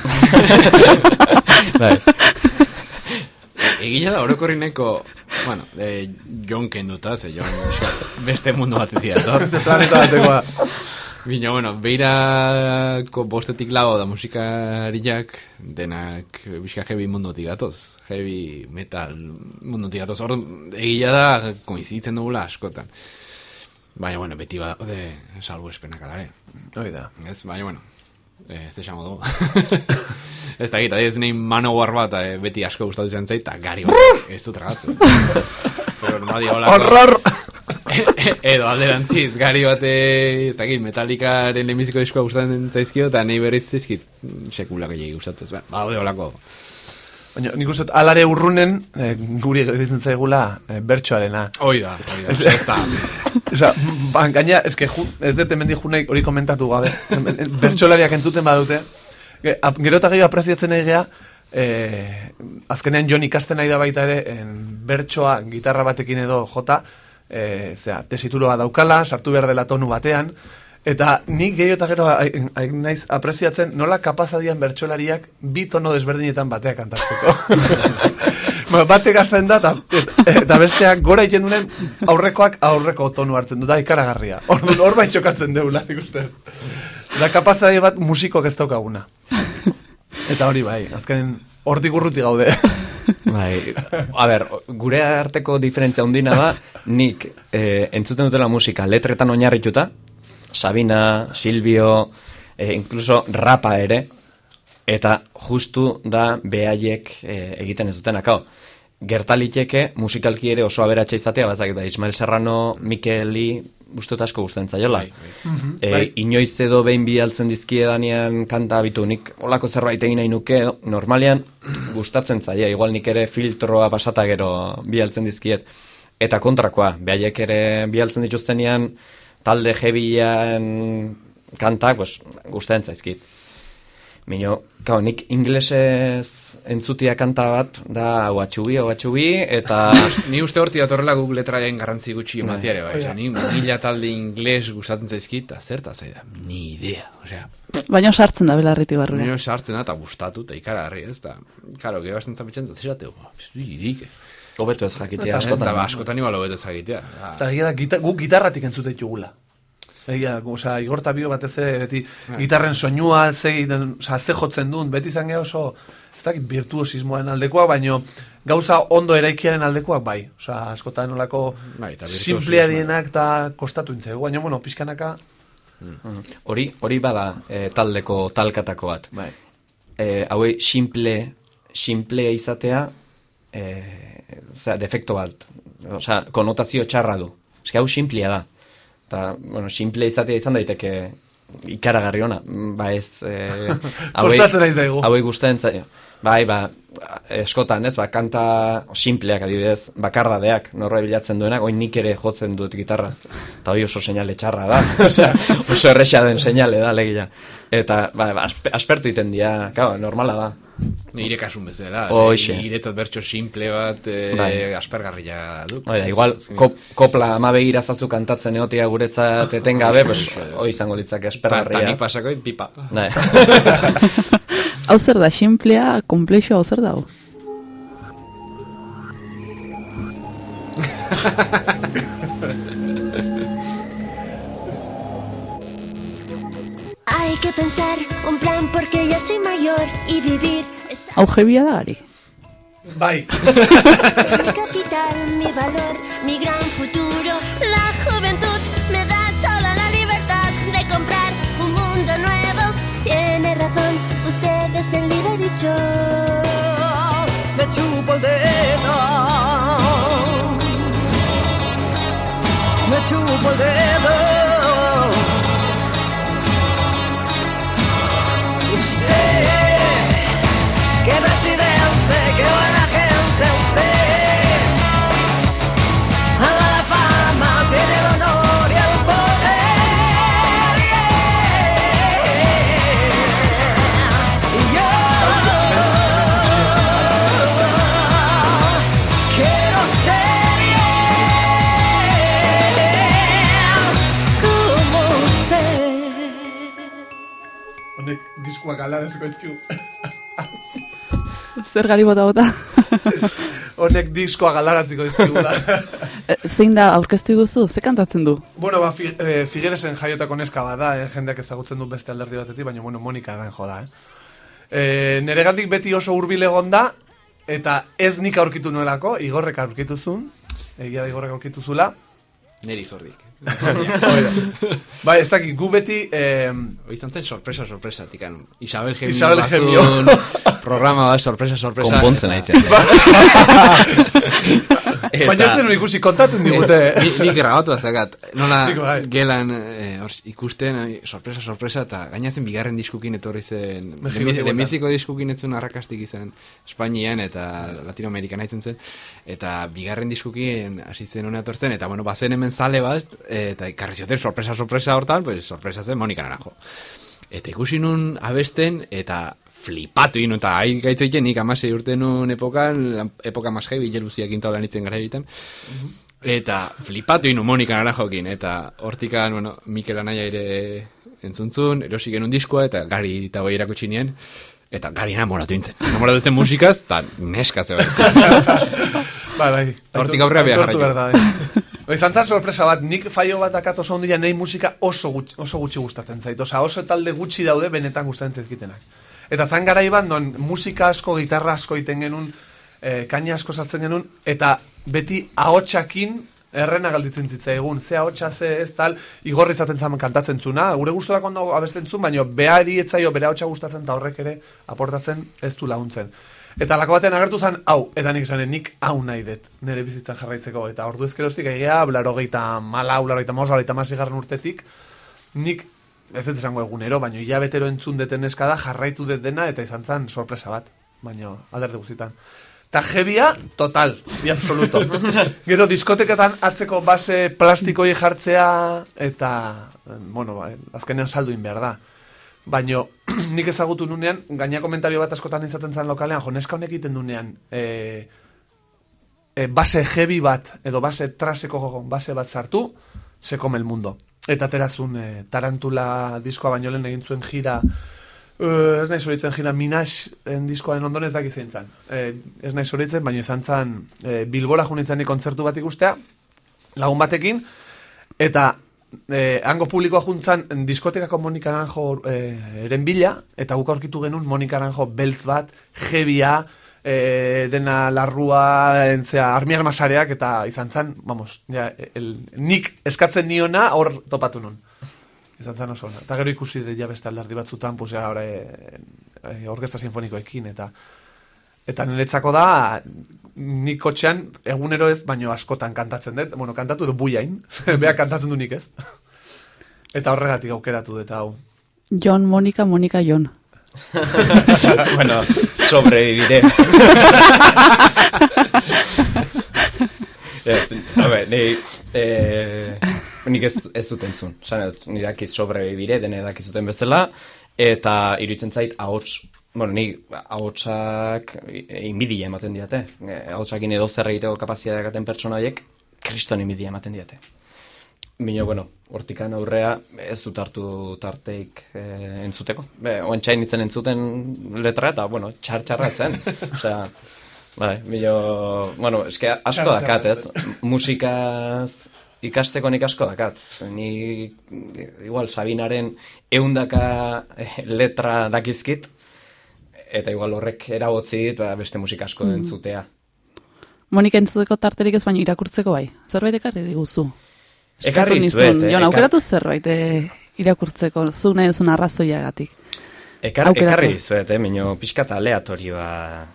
[LAUGHS] Bai. Egila da orokorrineko, bueno, e, Jon kenduta, ze Jon beste mundu bat diator. Beste planeta batekoa. Bina, bueno, beirako bostetik lau da musikariak denak bizka heavy mundutik gatoz. Heavy metal mundutik gatoz. Hor, egia da, koinciditzen dugula askotan. Baina, bueno, beti badaude salbu espenak alare. Hoi da. Ez, baina, bueno, eh, ez esango dugu. [LAUGHS] ez da gita, ez nahi manowar bat, eh, beti asko gustatu zen zait, eta gari bat, ez dut ragatzen. [LAUGHS] Pero no dio holako- Horror! [LAUGHS] Edo alderantziz, gari bate, ez dakit, metalikaren lehenbiziko diskoa gustatzen zaizkio, eta nahi berriz zaizkit mm, sekula gehiagi gustatu ez. Ba, Baude holako. Baina nik uste alare urrunen eh, guri egiten zaigula eh, bertsoarena. Hoi da, hoi da. Ez da. [LAUGHS] Osa, ba, gaina, eske, ju, ez dut hemen junai hori komentatu gabe. Bertsolariak entzuten badute. Gero eta gehiago apreziatzen egea, eh, azkenean jon ikasten nahi da baita ere, en, bertsoa, gitarra batekin edo jota, eh, zera, tesituro bat daukala, sartu behar dela tonu batean, eta nik gehiago eta gero naiz apreziatzen nola kapazadian bertsolariak bi tono desberdinetan bateak kantatzeko. [LAUGHS] Batek gazten da, eta, eta besteak gora egiten duen aurrekoak aurreko tonu hartzen du, da ikaragarria. Orduan, hor bai txokatzen deula, nik uste. Da kapazade bat musikoak ez daukaguna. Eta hori bai, azkenen hortik urruti gaude. [LAUGHS] Bai, a ber, gure arteko diferentzia hundina da, nik eh, entzuten dutela musika letretan oinarrituta, Sabina, Silvio, eh, incluso rapa ere, eta justu da behaiek eh, egiten ez duten akao. Gertaliteke musikalki ere oso aberatsa izatea, bazak da Ismael Serrano, Mikeli, ustot asko gustatzen zaiola. E, inoiz edo behin bialtzen dizkie danean kanta abitu nik olako zerbait egin nahi nuke, normalean gustatzen zaia, igual nik ere filtroa pasata gero bialtzen dizkiet. Eta kontrakoa, behaiek ere bialtzen dituztenean talde jebian kantak, pues, gustatzen zaizkit. Mino, kao, nik inglesez entzutia kanta bat, da oatxubi, oatxubi, eta... [LAUGHS] Ni uste horti datorrela guk letraien garrantzi gutxi ematiare, bai. Ni mila talde ingles gustatzen zaizkit, eta zerta zaida, ni idea. Osea, Baina sartzen da belarritik barrura. nio sartzen da, eta gustatu, eta ikaragarri, ez da. Karo, gero hasten zapetxen, zazirate, idike. Hobeto ez jakitea askotan. ba, askotan igual hobeto ezagitea. Ah, Eta egia da, gita, guk gitarratik entzute jugula. Egia, osea, Igor Tabio batez ere, beti gitarren soinua, ze, egiten- osea, ze jotzen duen, beti izan geha oso, ez dakit, virtuosismoaren aldekoak, baino gauza ondo eraikiaren aldekoak bai. Osea, askotan olako Bai, simplea dienak eta kostatu intzegu, baina, bueno, pixkanaka, Mhm. Hori, hori bada e, taldeko talkatako bat. bai. E, hauei simple, simplea izatea, e, zera, defekto bat. Osea, konotazio txarra du. Eske hau simplea da. Eta, bueno, simple izatea izan daiteke ikaragarri ona. Ba ez... [LAUGHS] E, Kostatzen ari zaigu. Hauei gustatzen zaio. Bai, ba, eskotan, ez, ba, kanta simpleak adibidez, bakardadeak, norra bilatzen duenak, oin nik ere jotzen dut gitarraz. Eta hori oso seinale txarra da, [LAUGHS] osea, oso erresa den seinale da, legia. Eta, ba, ba, aspe- aspertu iten dira, claro, normala da. Nire kasun bezala. Hoxe. Niretzat bertso simple bat eh, Bai. aspergarria du. Oida, igual, kop, kopla amabe irazazu kantatzen egotia guretzat etengabe, pues, hoi izango litzake Pa, espergarria. ta nik pasako pipa. Bai. [LAUGHS] [LAUGHS] Hau zer da, simplea, komplexo hau zer dago? Hay que pensar un plan porque ya soy mayor y vivir Hau jebia da gari. Bai. mi capital, mi valor, mi gran futuro. La juventud me da Usted el liderito. Me chupo el dedo. Me chupo el dedo. Usted, Honek diskuak galarazko ezkiu. [LAUGHS] Zer gari bota bota. [LAUGHS] Honek diskoa galaraziko ezkigula. [LAUGHS] E, Zein da aurkeztu guzu, ze kantatzen du? bueno, ba, fi, eh, Figueresen jaiotako neska bada, eh, jendeak ezagutzen du beste alderdi batetik, baina, bueno, Monika den joda, eh. E, nere gandik beti oso hurbil egon da, eta ez nik aurkitu nuelako, igorrek aurkitu zuen, egia da igorrek aurkitu zula. Neri zordik. Ba, ez dakit, gu beti... Eh, Izan zen sorpresa, sorpresa, tikan. Isabel Gemio. Isabel [LAUGHS] Gemio. programa bat, sorpresa, sorpresa. Konpontzen aitzen. [LAUGHS] Eta- Baina ez zen ikusi kontatu digute. Ni, nik grabatu azakat. Nola bai. gelan eh, hor, ikusten, eh, sorpresa, sorpresa, eta gainatzen bigarren diskukin etorri zen. Lehenbiziko diskukin etzun arrakastik izan Espainian eta Latinoamerikan haitzen zen. Eta bigarren diskukin hasi zen hona etortzen, eta bueno, bazen hemen zale bat, eta ikarri zioten sorpresa, sorpresa hortan, pues sorpresa zen Monika Naranjo. Eta ikusi nun abesten, eta flipatu ino, eta hain egiten, nik amasei urte nun epokan, epoka mas heavy, jeluziak inta lan itzen gara egiten. Eta flipatu inu Monika Naranjokin, eta hortikan, bueno, Mikel Anaia ere entzuntzun, erosi genuen diskoa, eta gari eta goi erakutsi nien, eta gari enamoratu intzen. Enamoratu zen musikaz, eta neska zeu. [LAUGHS] Bai, bai. Hortik aurrera behar Da, bai. Izan zen sorpresa bat, nik faio bat akat oso ondila nahi musika oso gutxi, oso gutxi gustatzen zait. Osa, oso talde gutxi daude benetan gustatzen zaizkitenak. Eta zan garai bat, non musika asko, gitarra asko iten genuen, eh, kaina asko sartzen genuen, eta beti ahotsakin errena galditzen zitzaigun, ze ahotsa ze ez tal, igorri izaten zaman kantatzen zuna, gure gustorako ondo abesten zuen, baina behari etzaio bere ahotsa gustatzen eta horrek ere aportatzen ez du laguntzen. Eta lako batean agertu zen, hau, eta nik esanen, nik hau nahi dut, nire bizitzan jarraitzeko. Eta ordu ezkeroztik egia, blaro geita mala, blaro geita maus, blaro garren urtetik, nik, ez dut esango egunero, baina hilabetero entzun deten eskada jarraitu dut dena, eta izan zen sorpresa bat, baina alderde guztitan. Ta jebia, total, bi absoluto. [LAUGHS] Gero diskoteketan atzeko base plastikoi jartzea, eta, bueno, ba, azkenean salduin behar da. Baino, [CLEARS THROAT] nik ezagutu nunean, gaina komentario bat askotan izaten zen lokalean, jo, neska honek egiten dunean, e, e, base heavy bat, edo base traseko base bat sartu, se come el mundo. Eta terazun e, tarantula diskoa baino lehen egin zuen jira, Uh, ez nahi zoritzen jira Minaj en diskoaren ondon ez dakiz zein zan. Eh, ez nahi zoritzen, baina izan zan eh, Bilbora junitzen kontzertu bat ikustea, lagun batekin, eta eh, hango publikoa juntzan diskotekako Monika Naranjo eh, eren bila, eta guk aurkitu genuen Monika Naranjo beltz bat, jebia, eh, dena larrua, entzea, armiar masareak, eta izan zan, vamos, ja, el, nik eskatzen niona hor topatu nun. Izan zan oso. Eta gero ikusi de ja beste aldardi batzutan, pues ja, ahora, e, e, orkesta sinfonikoekin, eta eta niretzako da, nik kotxean egunero ez, baino askotan kantatzen dut, bueno, kantatu edo buiain, [LAUGHS] beha kantatzen du nik ez. [LAUGHS] Eta horregatik aukeratu dut hau. Jon, Monika, Monika, Jon. [LAUGHS] bueno, sobreviviré. Ez, a ver, ni, eh, nik ez, ez dut entzun. Zan, ni dakit sobreviviré, dene dakizuten bezala, eta iruditzen zait ahots, bueno, ni ahotsak inbidia ematen diate. Eh, Ahotsakin edo zer egiteko kapazitatea dakaten pertsona horiek, kriston inbidia ematen diate. Bino, bueno, hortikan aurrea ez dut hartu tarteik eh, entzuteko. Be, oentxain itzen entzuten letra eta, bueno, txar-txarratzen. [LAUGHS] Osea, bai, bino, bueno, eske asko dakat, ez? [LAUGHS] Musikaz ikasteko nik asko dakat. Ni, igual, Sabinaren eundaka eh, letra dakizkit, eta igual horrek eragotzi dit, ba, beste musika asko Mm. entzutea. Monika entzuteko tarterik ez baino irakurtzeko bai. Zerbait ekarri diguzu. Ekarri nizun, eh, Jon, aukeratu zerbait eh, irakurtzeko, zu nahi duzun arrazoiagatik. Ekar, aukeratu. ekarri dizuet, eh, minio pixka eta aleatorioa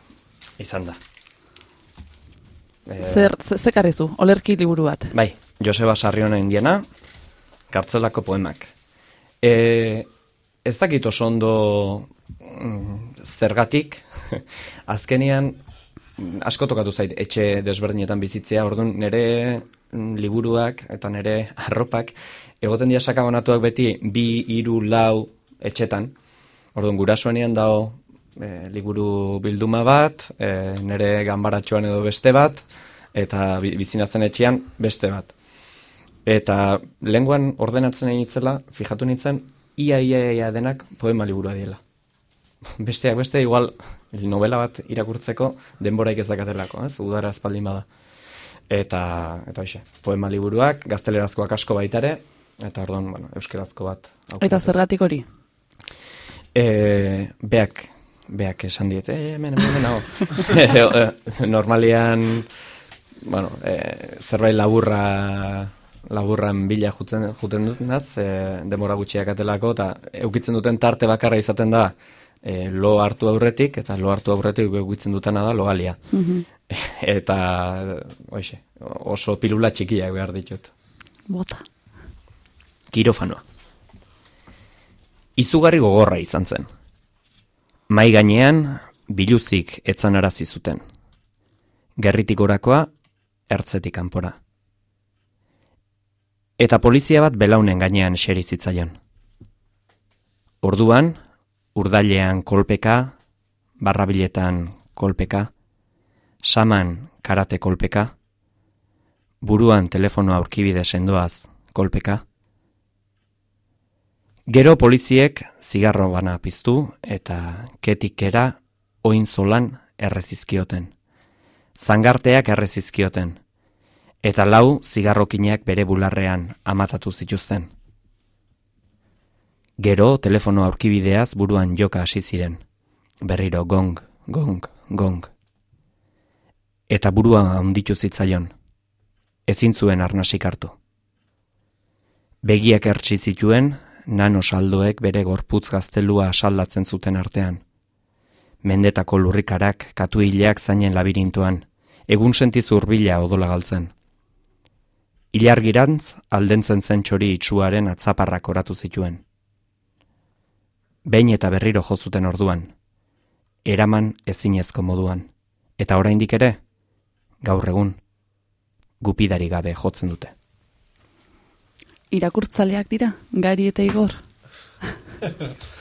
izan da. Eh, Zer, ze- ze karrizu, olerki liburu bat. Bai, Joseba Sarriona indiena, kartzelako poemak. E, ez dakit oso ondo mm, zergatik, [LAUGHS] azkenian mm, asko tokatu zait etxe desberdinetan bizitzea, orduan nire mm, liburuak eta nire [LAUGHS] arropak, egoten dira sakabonatuak beti bi, hiru, lau etxetan, orduan gurasoenean dago e, liburu bilduma bat, e, nire ganbaratxoan edo beste bat, eta bi- bizinatzen etxean beste bat. Eta lenguan ordenatzen egin fijatu nintzen, ia, ia, ia denak poema liburua diela. Besteak beste, igual, novela bat irakurtzeko denboraik ez dakatelako, ez? Udara espaldin bada. Eta, eta hoxe, poema liburuak, gaztelerazkoak asko baitare, eta orduan, bueno, euskerazko bat. Eta zergatik hori? E, beak, beak esan diet, e, hemen, hemen, hemen, hau. [LAUGHS] E, Normalian, bueno, e, zerbait laburra laburran bila juten, juten dut naz, e, demora gutxiak atelako, eta eukitzen duten tarte bakarra izaten da e, lo hartu aurretik, eta lo hartu aurretik eukitzen dutena da loalia. [LAUGHS] eta, oixe, oso pilula txikiak behar ditut. Bota. Kirofanoa. Izugarri gogorra izan zen. Mai gainean, biluzik etzan arazi zuten. Gerritik orakoa, ertzetik kanpora. Eta polizia bat belaunen gainean eseri zitzaion. Orduan, urdailean kolpeka, barrabiletan kolpeka, saman karate kolpeka, buruan telefonoa aurkibide sendoaz kolpeka, Gero poliziek zigarro bana piztu eta ketikera oinzolan errezizkioten. Zangarteak errezizkioten. Eta lau zigarrokinak bere bularrean amatatu zituzten. Gero telefono aurkibideaz buruan joka hasi ziren. Berriro gong, gong, gong. Eta burua handitu zitzaion. Ezin zuen arnasik hartu. Begiak ertsi zituen, nano saldoek bere gorputz gaztelua asaldatzen zuten artean. Mendetako lurrikarak katuileak zainen labirintuan, egun sentiz urbila odola galtzen. Ilargirantz aldentzen zen txori itxuaren atzaparrak oratu zituen. Behin eta berriro jozuten orduan, eraman ezinezko moduan, eta oraindik ere, gaur egun, gupidari gabe jotzen dute. Irakurtzaleak dira, gari eta igor. [LAUGHS]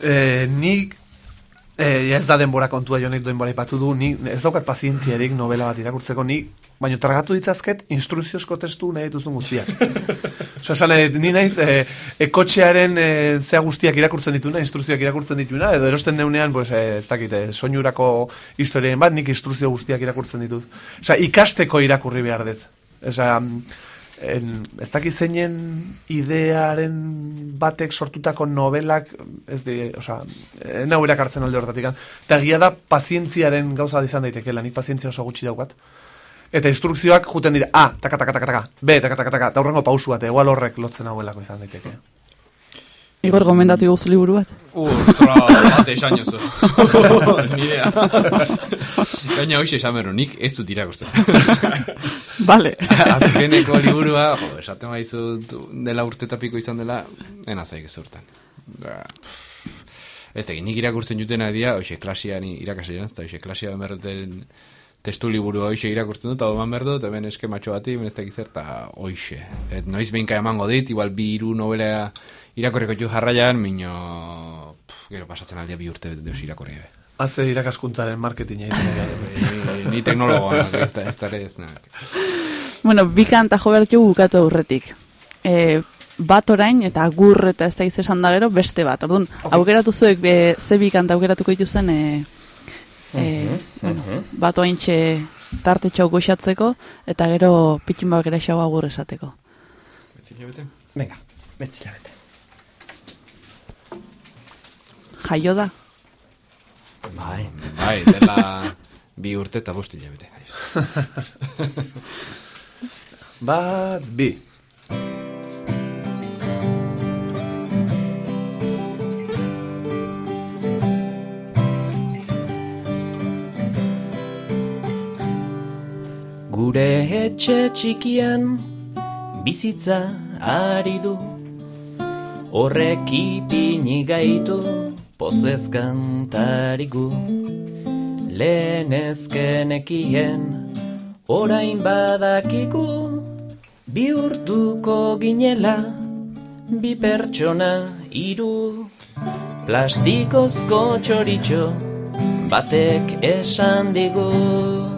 E, nik, e, ez da denbora kontua jonek denbora ipatu du, nik ez daukat pazientziarik novela bat irakurtzeko, nik, baina tragatu ditzazket instruziozko testu nahi dituzun guztiak. [LAUGHS] Osa, esan, ni naiz, e, e, kotxearen e, zea guztiak irakurtzen dituna, instruzioak irakurtzen dituna, edo erosten neunean, pues, e, ez dakit, e, soinurako historien bat, nik instruzio guztiak irakurtzen ditut. Osa, ikasteko irakurri behar dut. Osa, en, ez dakit zeinen idearen batek sortutako novelak, ez de, ez nau erakartzen alde hortatik. Eta da pazientziaren gauza izan daitekeela, nik pazientzia oso gutxi daukat. Eta instrukzioak juten dira, A, taka, taka, taka, taka, B, taka, taka, taka, eta horrengo pausu bat, egual horrek lotzen hauelako izan daiteke. Igor gomendatu iguzu liburu bat. Ostra, bate esan jozu. [LAUGHS] Nidea. Gaina hoxe esan berro, nik ez dut irakurtzen. [LAUGHS] Vale. [LAUGHS] Azkeneko liburua, jo, esaten baizut dela urte eta piko izan dela, ena zaik ez urten. Ba, Ez da, nik irakurtzen jutena dia, hoxe klasian irakasle jantzta, hoxe klasia berroten testu liburu hoxe irakurtzen dut, eman behar dut, hemen eskematxo bati, hemen ez da gizert, eta hoxe. Et noiz behinka emango dit, igual bi iru novela irakorreko ju jarraian, minio, pff, gero pasatzen aldia bi urte deus irakorri be. Haze irakaskuntzaren marketinga egiten [LAUGHS] Ni, ni teknologoa, ez da, ez da, ez da. Bueno, bi kanta jo dugu bukatu aurretik. E, bat orain, eta agur eta ez da esan da gero, beste bat. Orduan, aukeratu zuek, e, ze bi kanta aukeratuko dituzen, e, e, bueno, bat orain tarte txau goxatzeko, eta gero pitin bak ere xau agur esateko. Venga, betzilabete. Jaio da. Bai. Bai, dela [LAUGHS] bi urte eta bost hilabete. [LAUGHS] Bat, bi. Etxe txikian bizitza ari du. Horrek ipini gaitu pozez kantarigu Lehen ezkenekien orain badakiku Bihurtuko ginela bi pertsona iru Plastikozko txoritxo batek esan digu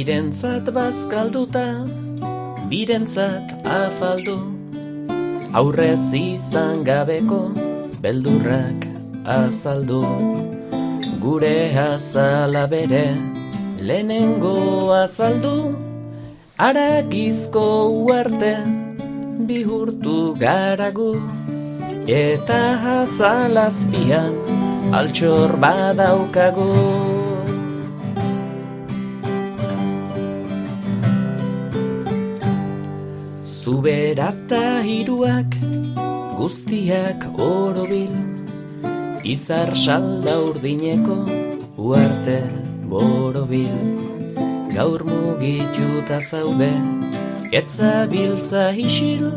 Birentzat bazkalduta, birentzat afaldu. Aurrez izan gabeko, beldurrak azaldu. Gure azala bere, lehenengo azaldu. Aragizko uarte, bihurtu garagu. Eta azalazpian, altxor badaukagu Zuberata hiruak guztiak orobil. Izar salda urdineko uarte borobil. Gaur mugituta zaude etza biltza isil.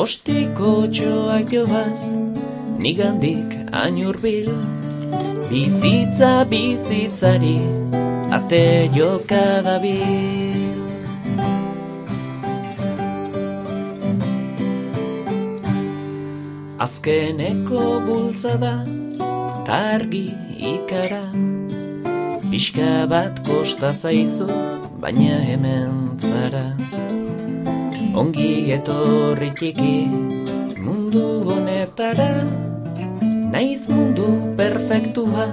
Ostiko txoak joaz nigandik ainurbil Bizitza bizitzari ate jokadabil Azkeneko bultzada, targi ikara. Pixka bat kosta zaizu, baina hemen zara. Ongi etorri txiki mundu honetara. Naiz mundu perfektua,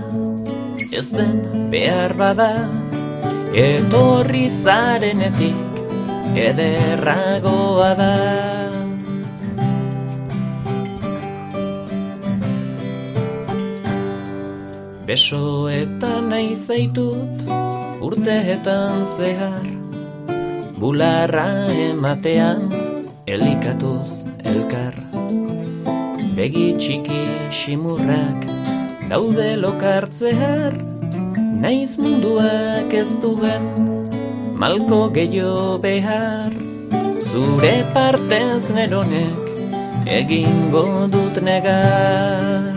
ez den behar bada. Etorri zarenetik, ederragoa da Besoetan nahi zaitut urteetan zehar Bularra ematean elikatuz elkar. Begi txiki simurrak daude lokartzear Naiz munduak ez duen malko gehiago behar. Zure partez neronek egingo dut negar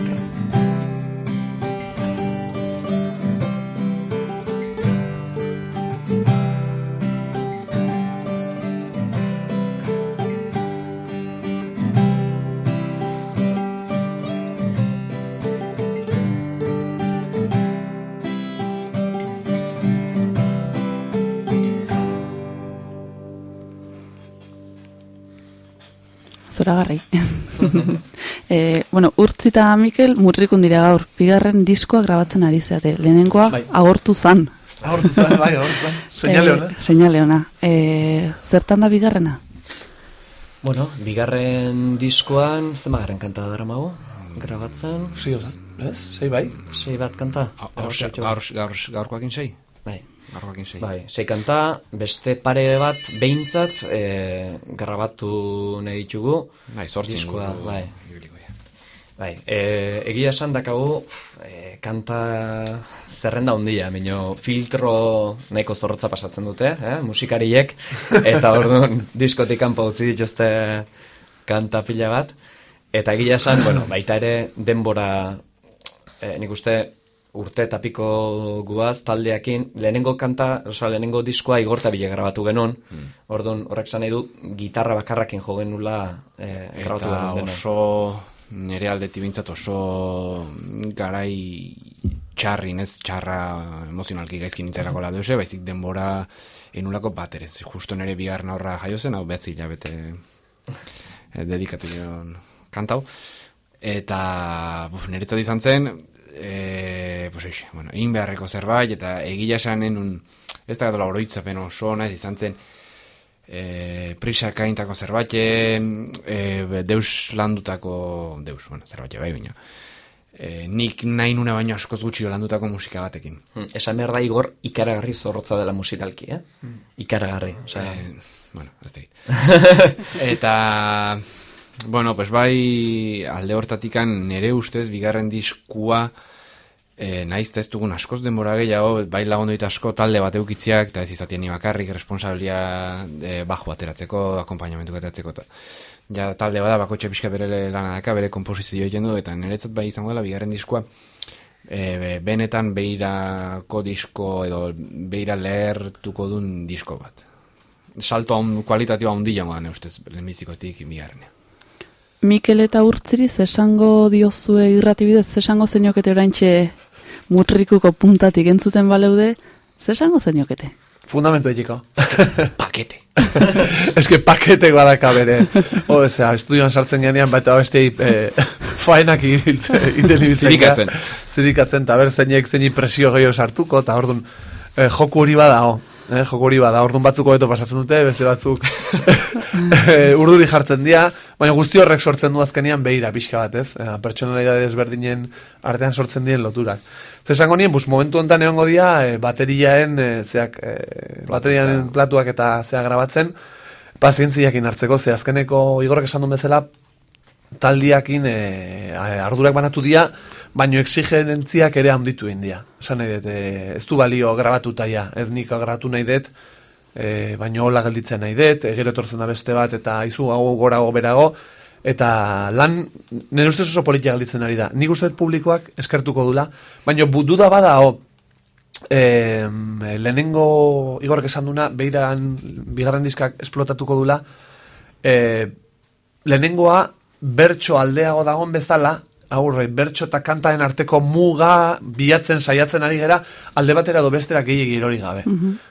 Zoragarri. e, bueno, Urtzi eta Mikel murrikun dira gaur, bigarren diskoa grabatzen ari zeate. Lehenengoa Bai. agortu zan. Agortu zan, bai, agortu zan. Seinale ona. E, seinale ona. E, zertan da bigarrena? Bueno, bigarren diskoan, zenbagarren kanta dara mago, grabatzen. Sí, oza, ez? Sei bai? Sei bat kanta. Gaur, gaur, gaur, gaurkoakin sei? Gaurkoakin sei. Bai, sei kanta, beste pare bat behintzat e, grabatu nahi ditugu. Bai, zortzin Diskoa, bai. Bai, e, egia esan dakagu e, kanta zerrenda handia, baina filtro nahiko zorrotza pasatzen dute, eh? musikariek, [LAUGHS] eta orduan diskotik kanpo utzi dituzte kanta pila bat, eta egia esan, bueno, baita ere denbora, e, nik uste urte eta piko guaz taldeakin, lehenengo kanta, oza, lehenengo diskoa igorta bile grabatu genon, orduan horrek zan nahi du, gitarra bakarrakin jo genula e, grabatu Eta dena. oso nire aldetik bintzat oso garai txarrin ez txarra emozionalki gaizkin nintzerako la duze, baizik denbora enulako bat ere. Justo nire bigarren aurra jaio zen, hau behatzi hilabete eh, dedikatu nion kantau. Eta buf, niretzat izan zen, e, pues eixe, bueno, egin beharreko zerbait, eta egila esanen un, ez da gadola oroitzapen oso ona, ez izan zen, e, prisa kaintako zerbaiten, e, deus landutako, deus, bueno, zerbait bai baina, e, nik nahi nuna baino askoz gutxi landutako musika batekin. Hmm, Esan behar da Igor ikaragarri zorrotza dela musikalki, eh? Ikaragarri, osea... Eh, bueno, ez dakit. [LAUGHS] Eta, bueno, pues bai alde hortatikan nere ustez bigarren diskua e, naiz ez dugun askoz denbora gehiago, bai lagundu dit asko talde bat eukitziak, eta ez izatien ni bakarrik responsabilia e, bajo ateratzeko, akompainamentu ateratzeko, eta ja talde bada bakotxe pixka bere lana daka, bere komposizio egiten du, eta niretzat bai izango dela bigarren diskoa, e, be- benetan beirako disko edo beira lehertuko duen disko bat. Salto on, kualitatiba handia modan ustez, lehenbizikotik bigarrenea. Mikel eta Urtziri zesango diozue irratibidez, zesango zeniokete oraintxe mutrikuko puntatik entzuten baleude, zesango zeniokete? Fundamentu egiko. Pakete. [LAUGHS] Ez que paketek badaka bere. O, ezea, estudioan sartzen genean, baita beste eh, faenak iten ibiltzen. Zirikatzen. Zirikatzen, eta ber zeinek zeini presio gehiago sartuko, eta orduan eh, joku hori badao. Eh, joku hori bada, orduan batzuk hobeto pasatzen dute, beste batzuk [LAUGHS] eh, urduri jartzen dira, baina guzti horrek sortzen du azkenean behira pixka bat, ez? Eh, pertsonalidade desberdinen artean sortzen diren loturak. Zesango nien, bus, momentu honetan egongo dira, eh, bateriaen, eh, zeak, eh, bateriaen platuak eta zea grabatzen, pazientziakin hartzeko, ze azkeneko igorrek esan duen bezala, taldiakin eh, ardurak banatu dira, baino exigentziak ere handitu india. Esan nahi dut, eh, ez du balio grabatuta ja, ez nik grabatu nahi dut, e, baino hola gelditzen nahi dut, e, gero etortzen da beste bat, eta izu hau gorago berago, eta lan, nire ustez oso politia gelditzen ari da. Nik uste dut publikoak eskertuko dula, baino bu- duda bada, o, e, lehenengo igorrek esan duna, beiran, bigarren diskak esplotatuko dula, e, lehenengoa bertso aldeago dagon bezala, aurre, bertso eta kantaen arteko muga bilatzen saiatzen ari gera, alde batera do bestera gehiegi erori gabe.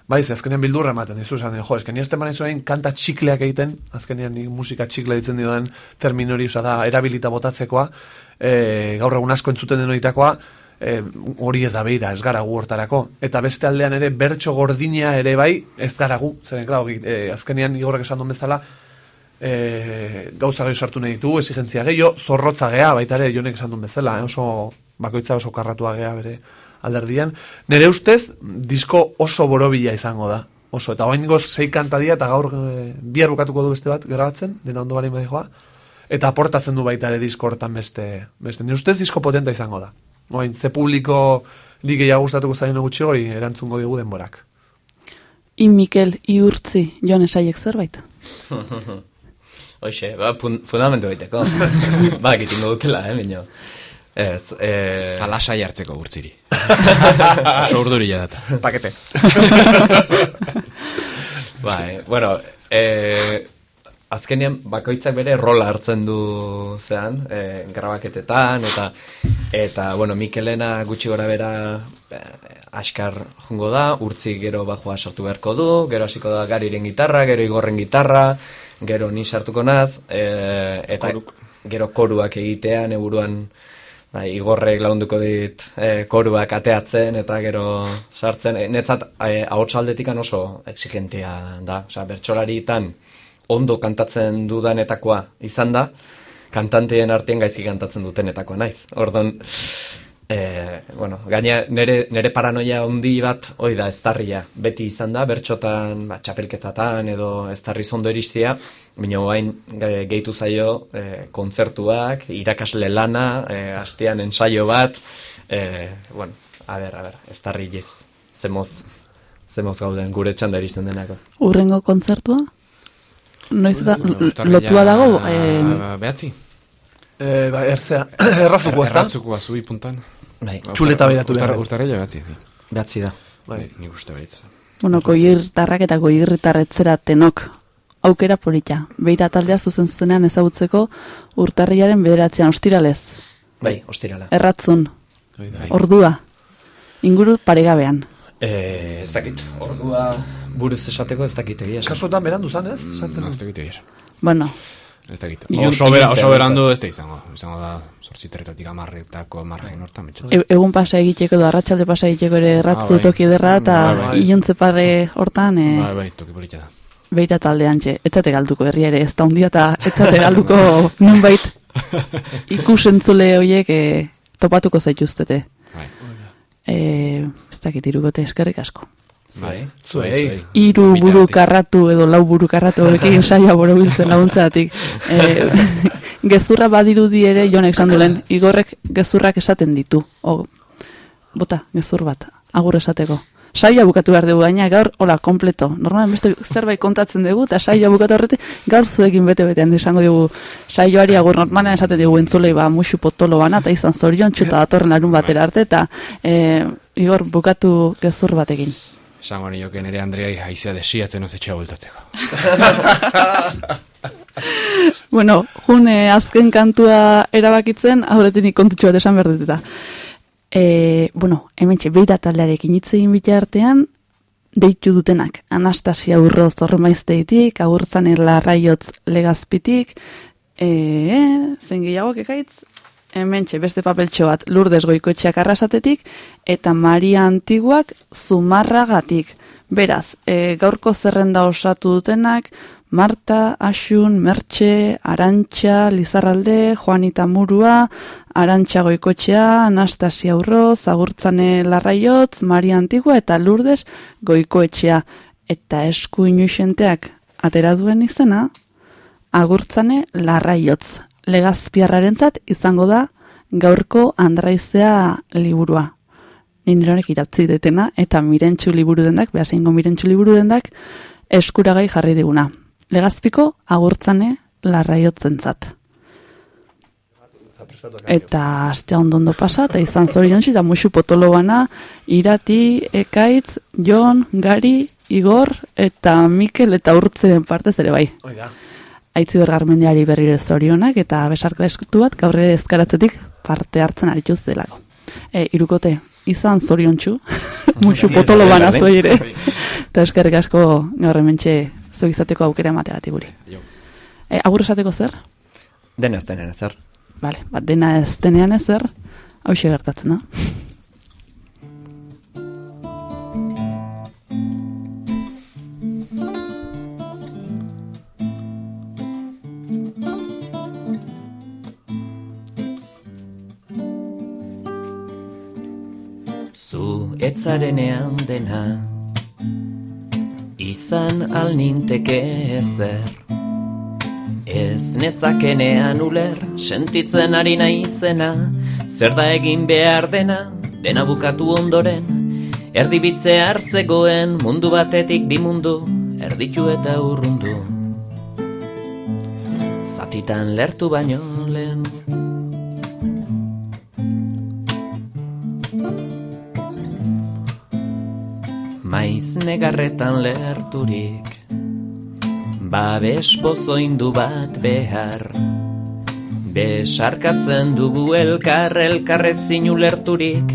Bai, ze azkenean bildurra ematen dizu, esan, jo, esken ez teman hain kanta txikleak egiten, azkenean nik musika txikle ditzen diodan termin hori, oza da, erabilita botatzekoa, e, gaur egun asko entzuten denoitakoa, e, hori ez da beira, ez gara gu hortarako. Eta beste aldean ere, bertso gordina ere bai, ez gara gu, zeren, klar, e, azkenean igorrek esan duen bezala, e, gauza gehiago sartu nahi ditugu, exigentzia gehiago, zorrotza gea, baita ere, jonek esan duen bezala, eh, oso bakoitza oso karratua gea bere alderdian. Nere ustez, disko oso borobila izango da. Oso, eta oain goz sei kantadia eta gaur e, bihar bukatuko du beste bat grabatzen, dena ondo bari joa, eta aportatzen du baita ere disko hortan beste, beste. Nire ustez disko potenta izango da. Oain, ze publiko dik gehiago gustatuko zaino gutxi hori erantzungo digu denborak. I Mikel, i Urtzi, joan esaiek zerbait? [LAUGHS] Hoxe, ba, pun, fundamentu baiteko. [LAUGHS] ba, gitingo dutela, eh, minio. Ez, eh... Alasai hartzeko urtziri. [LAUGHS] Oso urduri data. Pakete. [LAUGHS] bai, bueno, eh, azkenean bakoitzak bere rola hartzen du zean, eh, grabaketetan, eta, eta, bueno, Mikelena gutxi gora bera eh, askar jungo da, urtzi gero bajoa sartu beharko du, gero hasiko da gariren gitarra, gero igorren gitarra, gero ni sartuko naz, eh, eta gero koruak egitea, neburuan bai, igorrek lagunduko dit eh, koruak ateatzen eta gero sartzen. E, netzat eh, ahotsaldetikan oso exigentia da. Osea, bertsolaritan ondo kantatzen dudanetakoa izan da, kantanteen artean gaizki kantatzen dutenetakoa naiz. Ordon, E, bueno, gaina nere, nere paranoia handi bat, hoi da, eztarria, beti izan da, bertxotan, ba, txapelketatan edo eztarri zondo eristia, baina hain gehitu zaio e, kontzertuak, irakasle lana, e, astean ensaio bat, e, bueno, a ber, a ber, eztarri jiz, zemoz, zemoz gauden, gure txanda iristen denako. Urrengo kontzertua? Noiz da, lotua dago? Eh, behatzi. Eh, ba, erzea, errazuko, ez da? Errazuko, zui puntan. Bai, Txuleta beratu behar. Urtarrela behatzi. Behatzi da. Bai. Nik uste behitz. Bueno, goirtarrak eta goirritarretzera tenok aukera polita. Beira taldea zuzen zuzenean ezagutzeko urtarriaren bederatzean ostiralez. Bai, ostirala. Erratzun. Bai. Ordua. Inguru paregabean. Eh, ez dakit, ordua buruz esateko ez dakit egia. esan. Kasuetan berandu zan, ez? Mm, dut. Ez dakit egia. Bueno, Ez dakit. Ilun- Oso, bera, oso berandu ez da izango. Izango da, sortziterretatik amarretako margen hortan, betxatzen. e egun pasa egiteko edo arratsalde pasa egiteko ere erratzu Ah, bai. toki ederra eta Bai, bai. iluntze pare hortan e, Bai, bai, toki polita da. beira taldean txe. Etzate galduko herria ere, ez da hundia eta etzate galduko [LAUGHS] nunbait [LAUGHS] ikusentzule horiek e, topatuko zaituztete. Bai. E, ez dakit irugote eskerrik asko. Bai. Zuei. Hiru buru karratu edo lau buru karratu ekin [LAUGHS] saia borobiltzen laguntzatik. [LAUGHS] E, [LAUGHS] gezurra badirudi ere jonek esan dulen, igorrek gezurrak esaten ditu. O, bota, gezur bat, agur esateko. Saioa bukatu behar dugu, gaina gaur, hola, kompleto. Normal, beste zerbait kontatzen dugu, eta saioa bukatu horretik, gaur zuekin bete-betean esango dugu saioari agur normalean esaten dugu entzulei ba musu potolo bana, eta izan zorion txuta datorren larun batera arte, eta e, Igor bukatu gezur batekin. Esango nioke nire Andreai haizea desiatzen oz etxea bultatzeko. [LAUGHS] Bueno, june azken kantua erabakitzen, aurretik kontutxo bat esan behar dut eta. E, bueno, hemen txe, beira taldearekin hitz egin bita artean, deitu dutenak, Anastasia Urro zormaizteitik, agurtzan larraiotz legazpitik, e, zen gehiagoak ekaitz, hemen txe, beste papeltxo bat, lurdes goikoetxeak arrasatetik, eta Maria Antiguak zumarragatik. Beraz, e, gaurko zerrenda osatu dutenak, Marta, Asun, Mertxe, Arantxa, Lizarralde, Juanita Murua, Arantxa Goikotxea, Anastasia Urro, Zagurtzane Larraiotz, Maria Antigua eta Lourdes Goikoetxea. Eta esku inuxenteak atera duen izena, Agurtzane Larraiotz. Legazpiarrarentzat izango da gaurko Andraizea liburua. Nineronek iratzi detena eta mirentxu liburu dendak, behasengo mirentxu liburu dendak, eskuragai jarri diguna legazpiko agurtzane larraiotzen zat. Eta astea ondondo pasa, eta izan zorion eta musu potolo bana, irati, ekaitz, jon, gari, igor, eta mikel, eta urtzeren partez ere bai. Aitzi bergarmendiari berrire zorionak, eta besarka eskutu bat, gaur ere ezkaratzetik parte hartzen arituz delako. E, irukote, izan zorion txu, [LAUGHS] musu potolo bana zoi ere. [LAUGHS] Eta eskerrik asko gaur hementxe zu izateko aukera emateagatik guri. E, agur esateko zer? Dena ez denean ezer. Vale, bat dena ez denean ezer, hau gertatzen da. Etzarenean dena. Izan alninteke ezer. Ez nezakenean uler, sentitzen ari naizena. Zer da egin behar dena, dena bukatu ondoren. Erdibitze hartzegoen mundu batetik bi mundu Erditu eta urrundu. Zatitan lertu baino lehen maiz negarretan lerturik Babes pozoindu bat behar. Besarkatzen dugu elkar elkarrezin ulerturik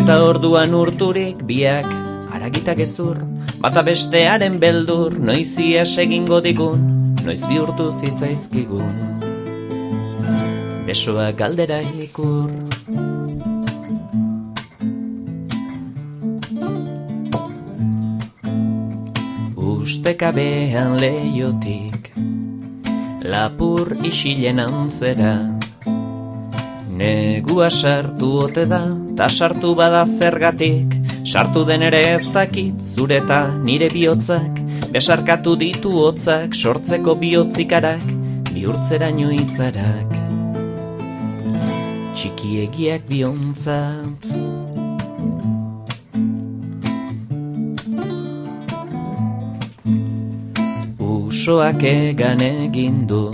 Eta orduan urturik biak. Aragita gezur Bata bestearen beldur noizi egingo digun Noiz bihurtu zitzaizkigun. Besoa galdera ikur ustekabean leiotik Lapur isilen antzera. Negua sartu ote da, ta sartu bada zergatik Sartu den ere ez dakit, zureta nire bihotzak. Besarkatu ditu hotzak, sortzeko bihotzikarak Bihurtzera izarak Txikiegiak biontzat osoak egan egin du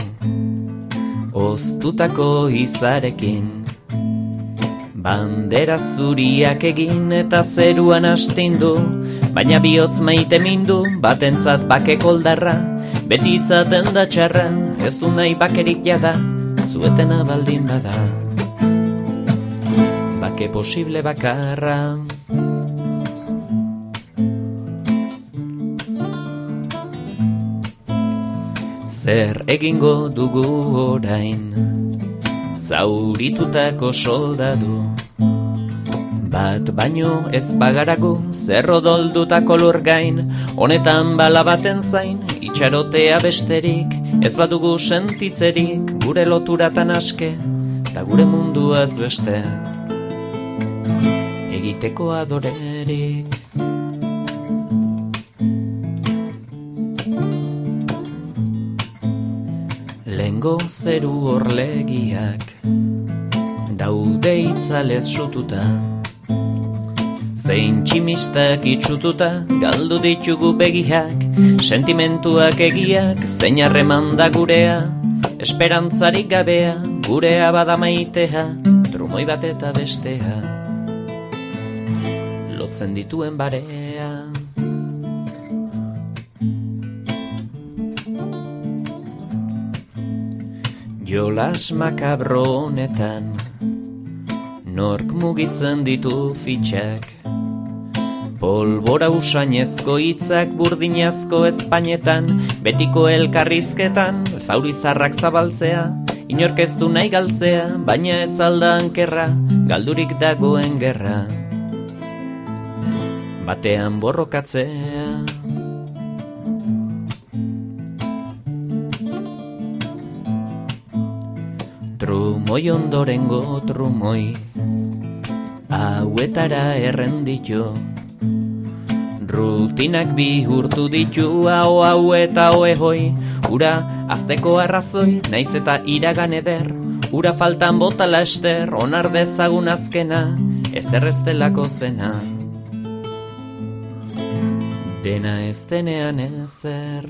Oztutako izarekin. Bandera zuriak egin eta zeruan astindu Baina bihotz maite mindu batentzat bake koldarra Beti izaten da txarra ez du nahi bakerik jada Zuetena baldin bada. Bake posible bakarra zer egingo dugu orain. Zauritutako soldadu Bat baino ez bagarago zer odoldutako lur gain. Honetan bala baten zain itxarotea besterik Ez badugu sentitzerik gure loturatan aske Ta gure munduaz beste. Egiteko adorerik Lengo zeru horlegiak Daude itzalez sututa. Zein tximistak itxututa galdu ditugu begiak Sentimentuak egiak zein harreman da gurea. Esperantzarik gabea gurea bada maitea Trumoi bat eta bestea. Lotzen dituen barea Jolas makabro honetan Nork mugitzen ditu fitxak. Polbora usainezko hitzak burdinazko espainetan Betiko elkarrizketan zaurizarrak zabaltzea Inork ez du nahi galtzea, baina ez alda ankerra Galdurik dagoen gerra. Batean borrokatzea Trumoi ondorengo trumoi Hauetara errenditu Rutinak bihurtu ditu hau hau eta hoe hoi. Ura azteko arrazoi, naiz eta iragan eder. Ura faltan bota laster, onar dezagun azkena Ez erreztelako zena. Dena ez denean ezer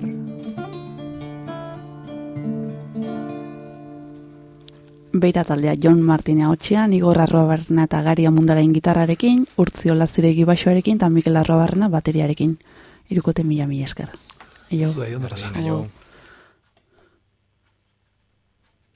Beira taldea John Martina hotxean, Igor Arroabarna eta Garia Mundarain gitarrarekin, Urtziola ziregi baixoarekin, eta Mikel Arroabarna bateriarekin. Irukote mila mila esker. Zuei.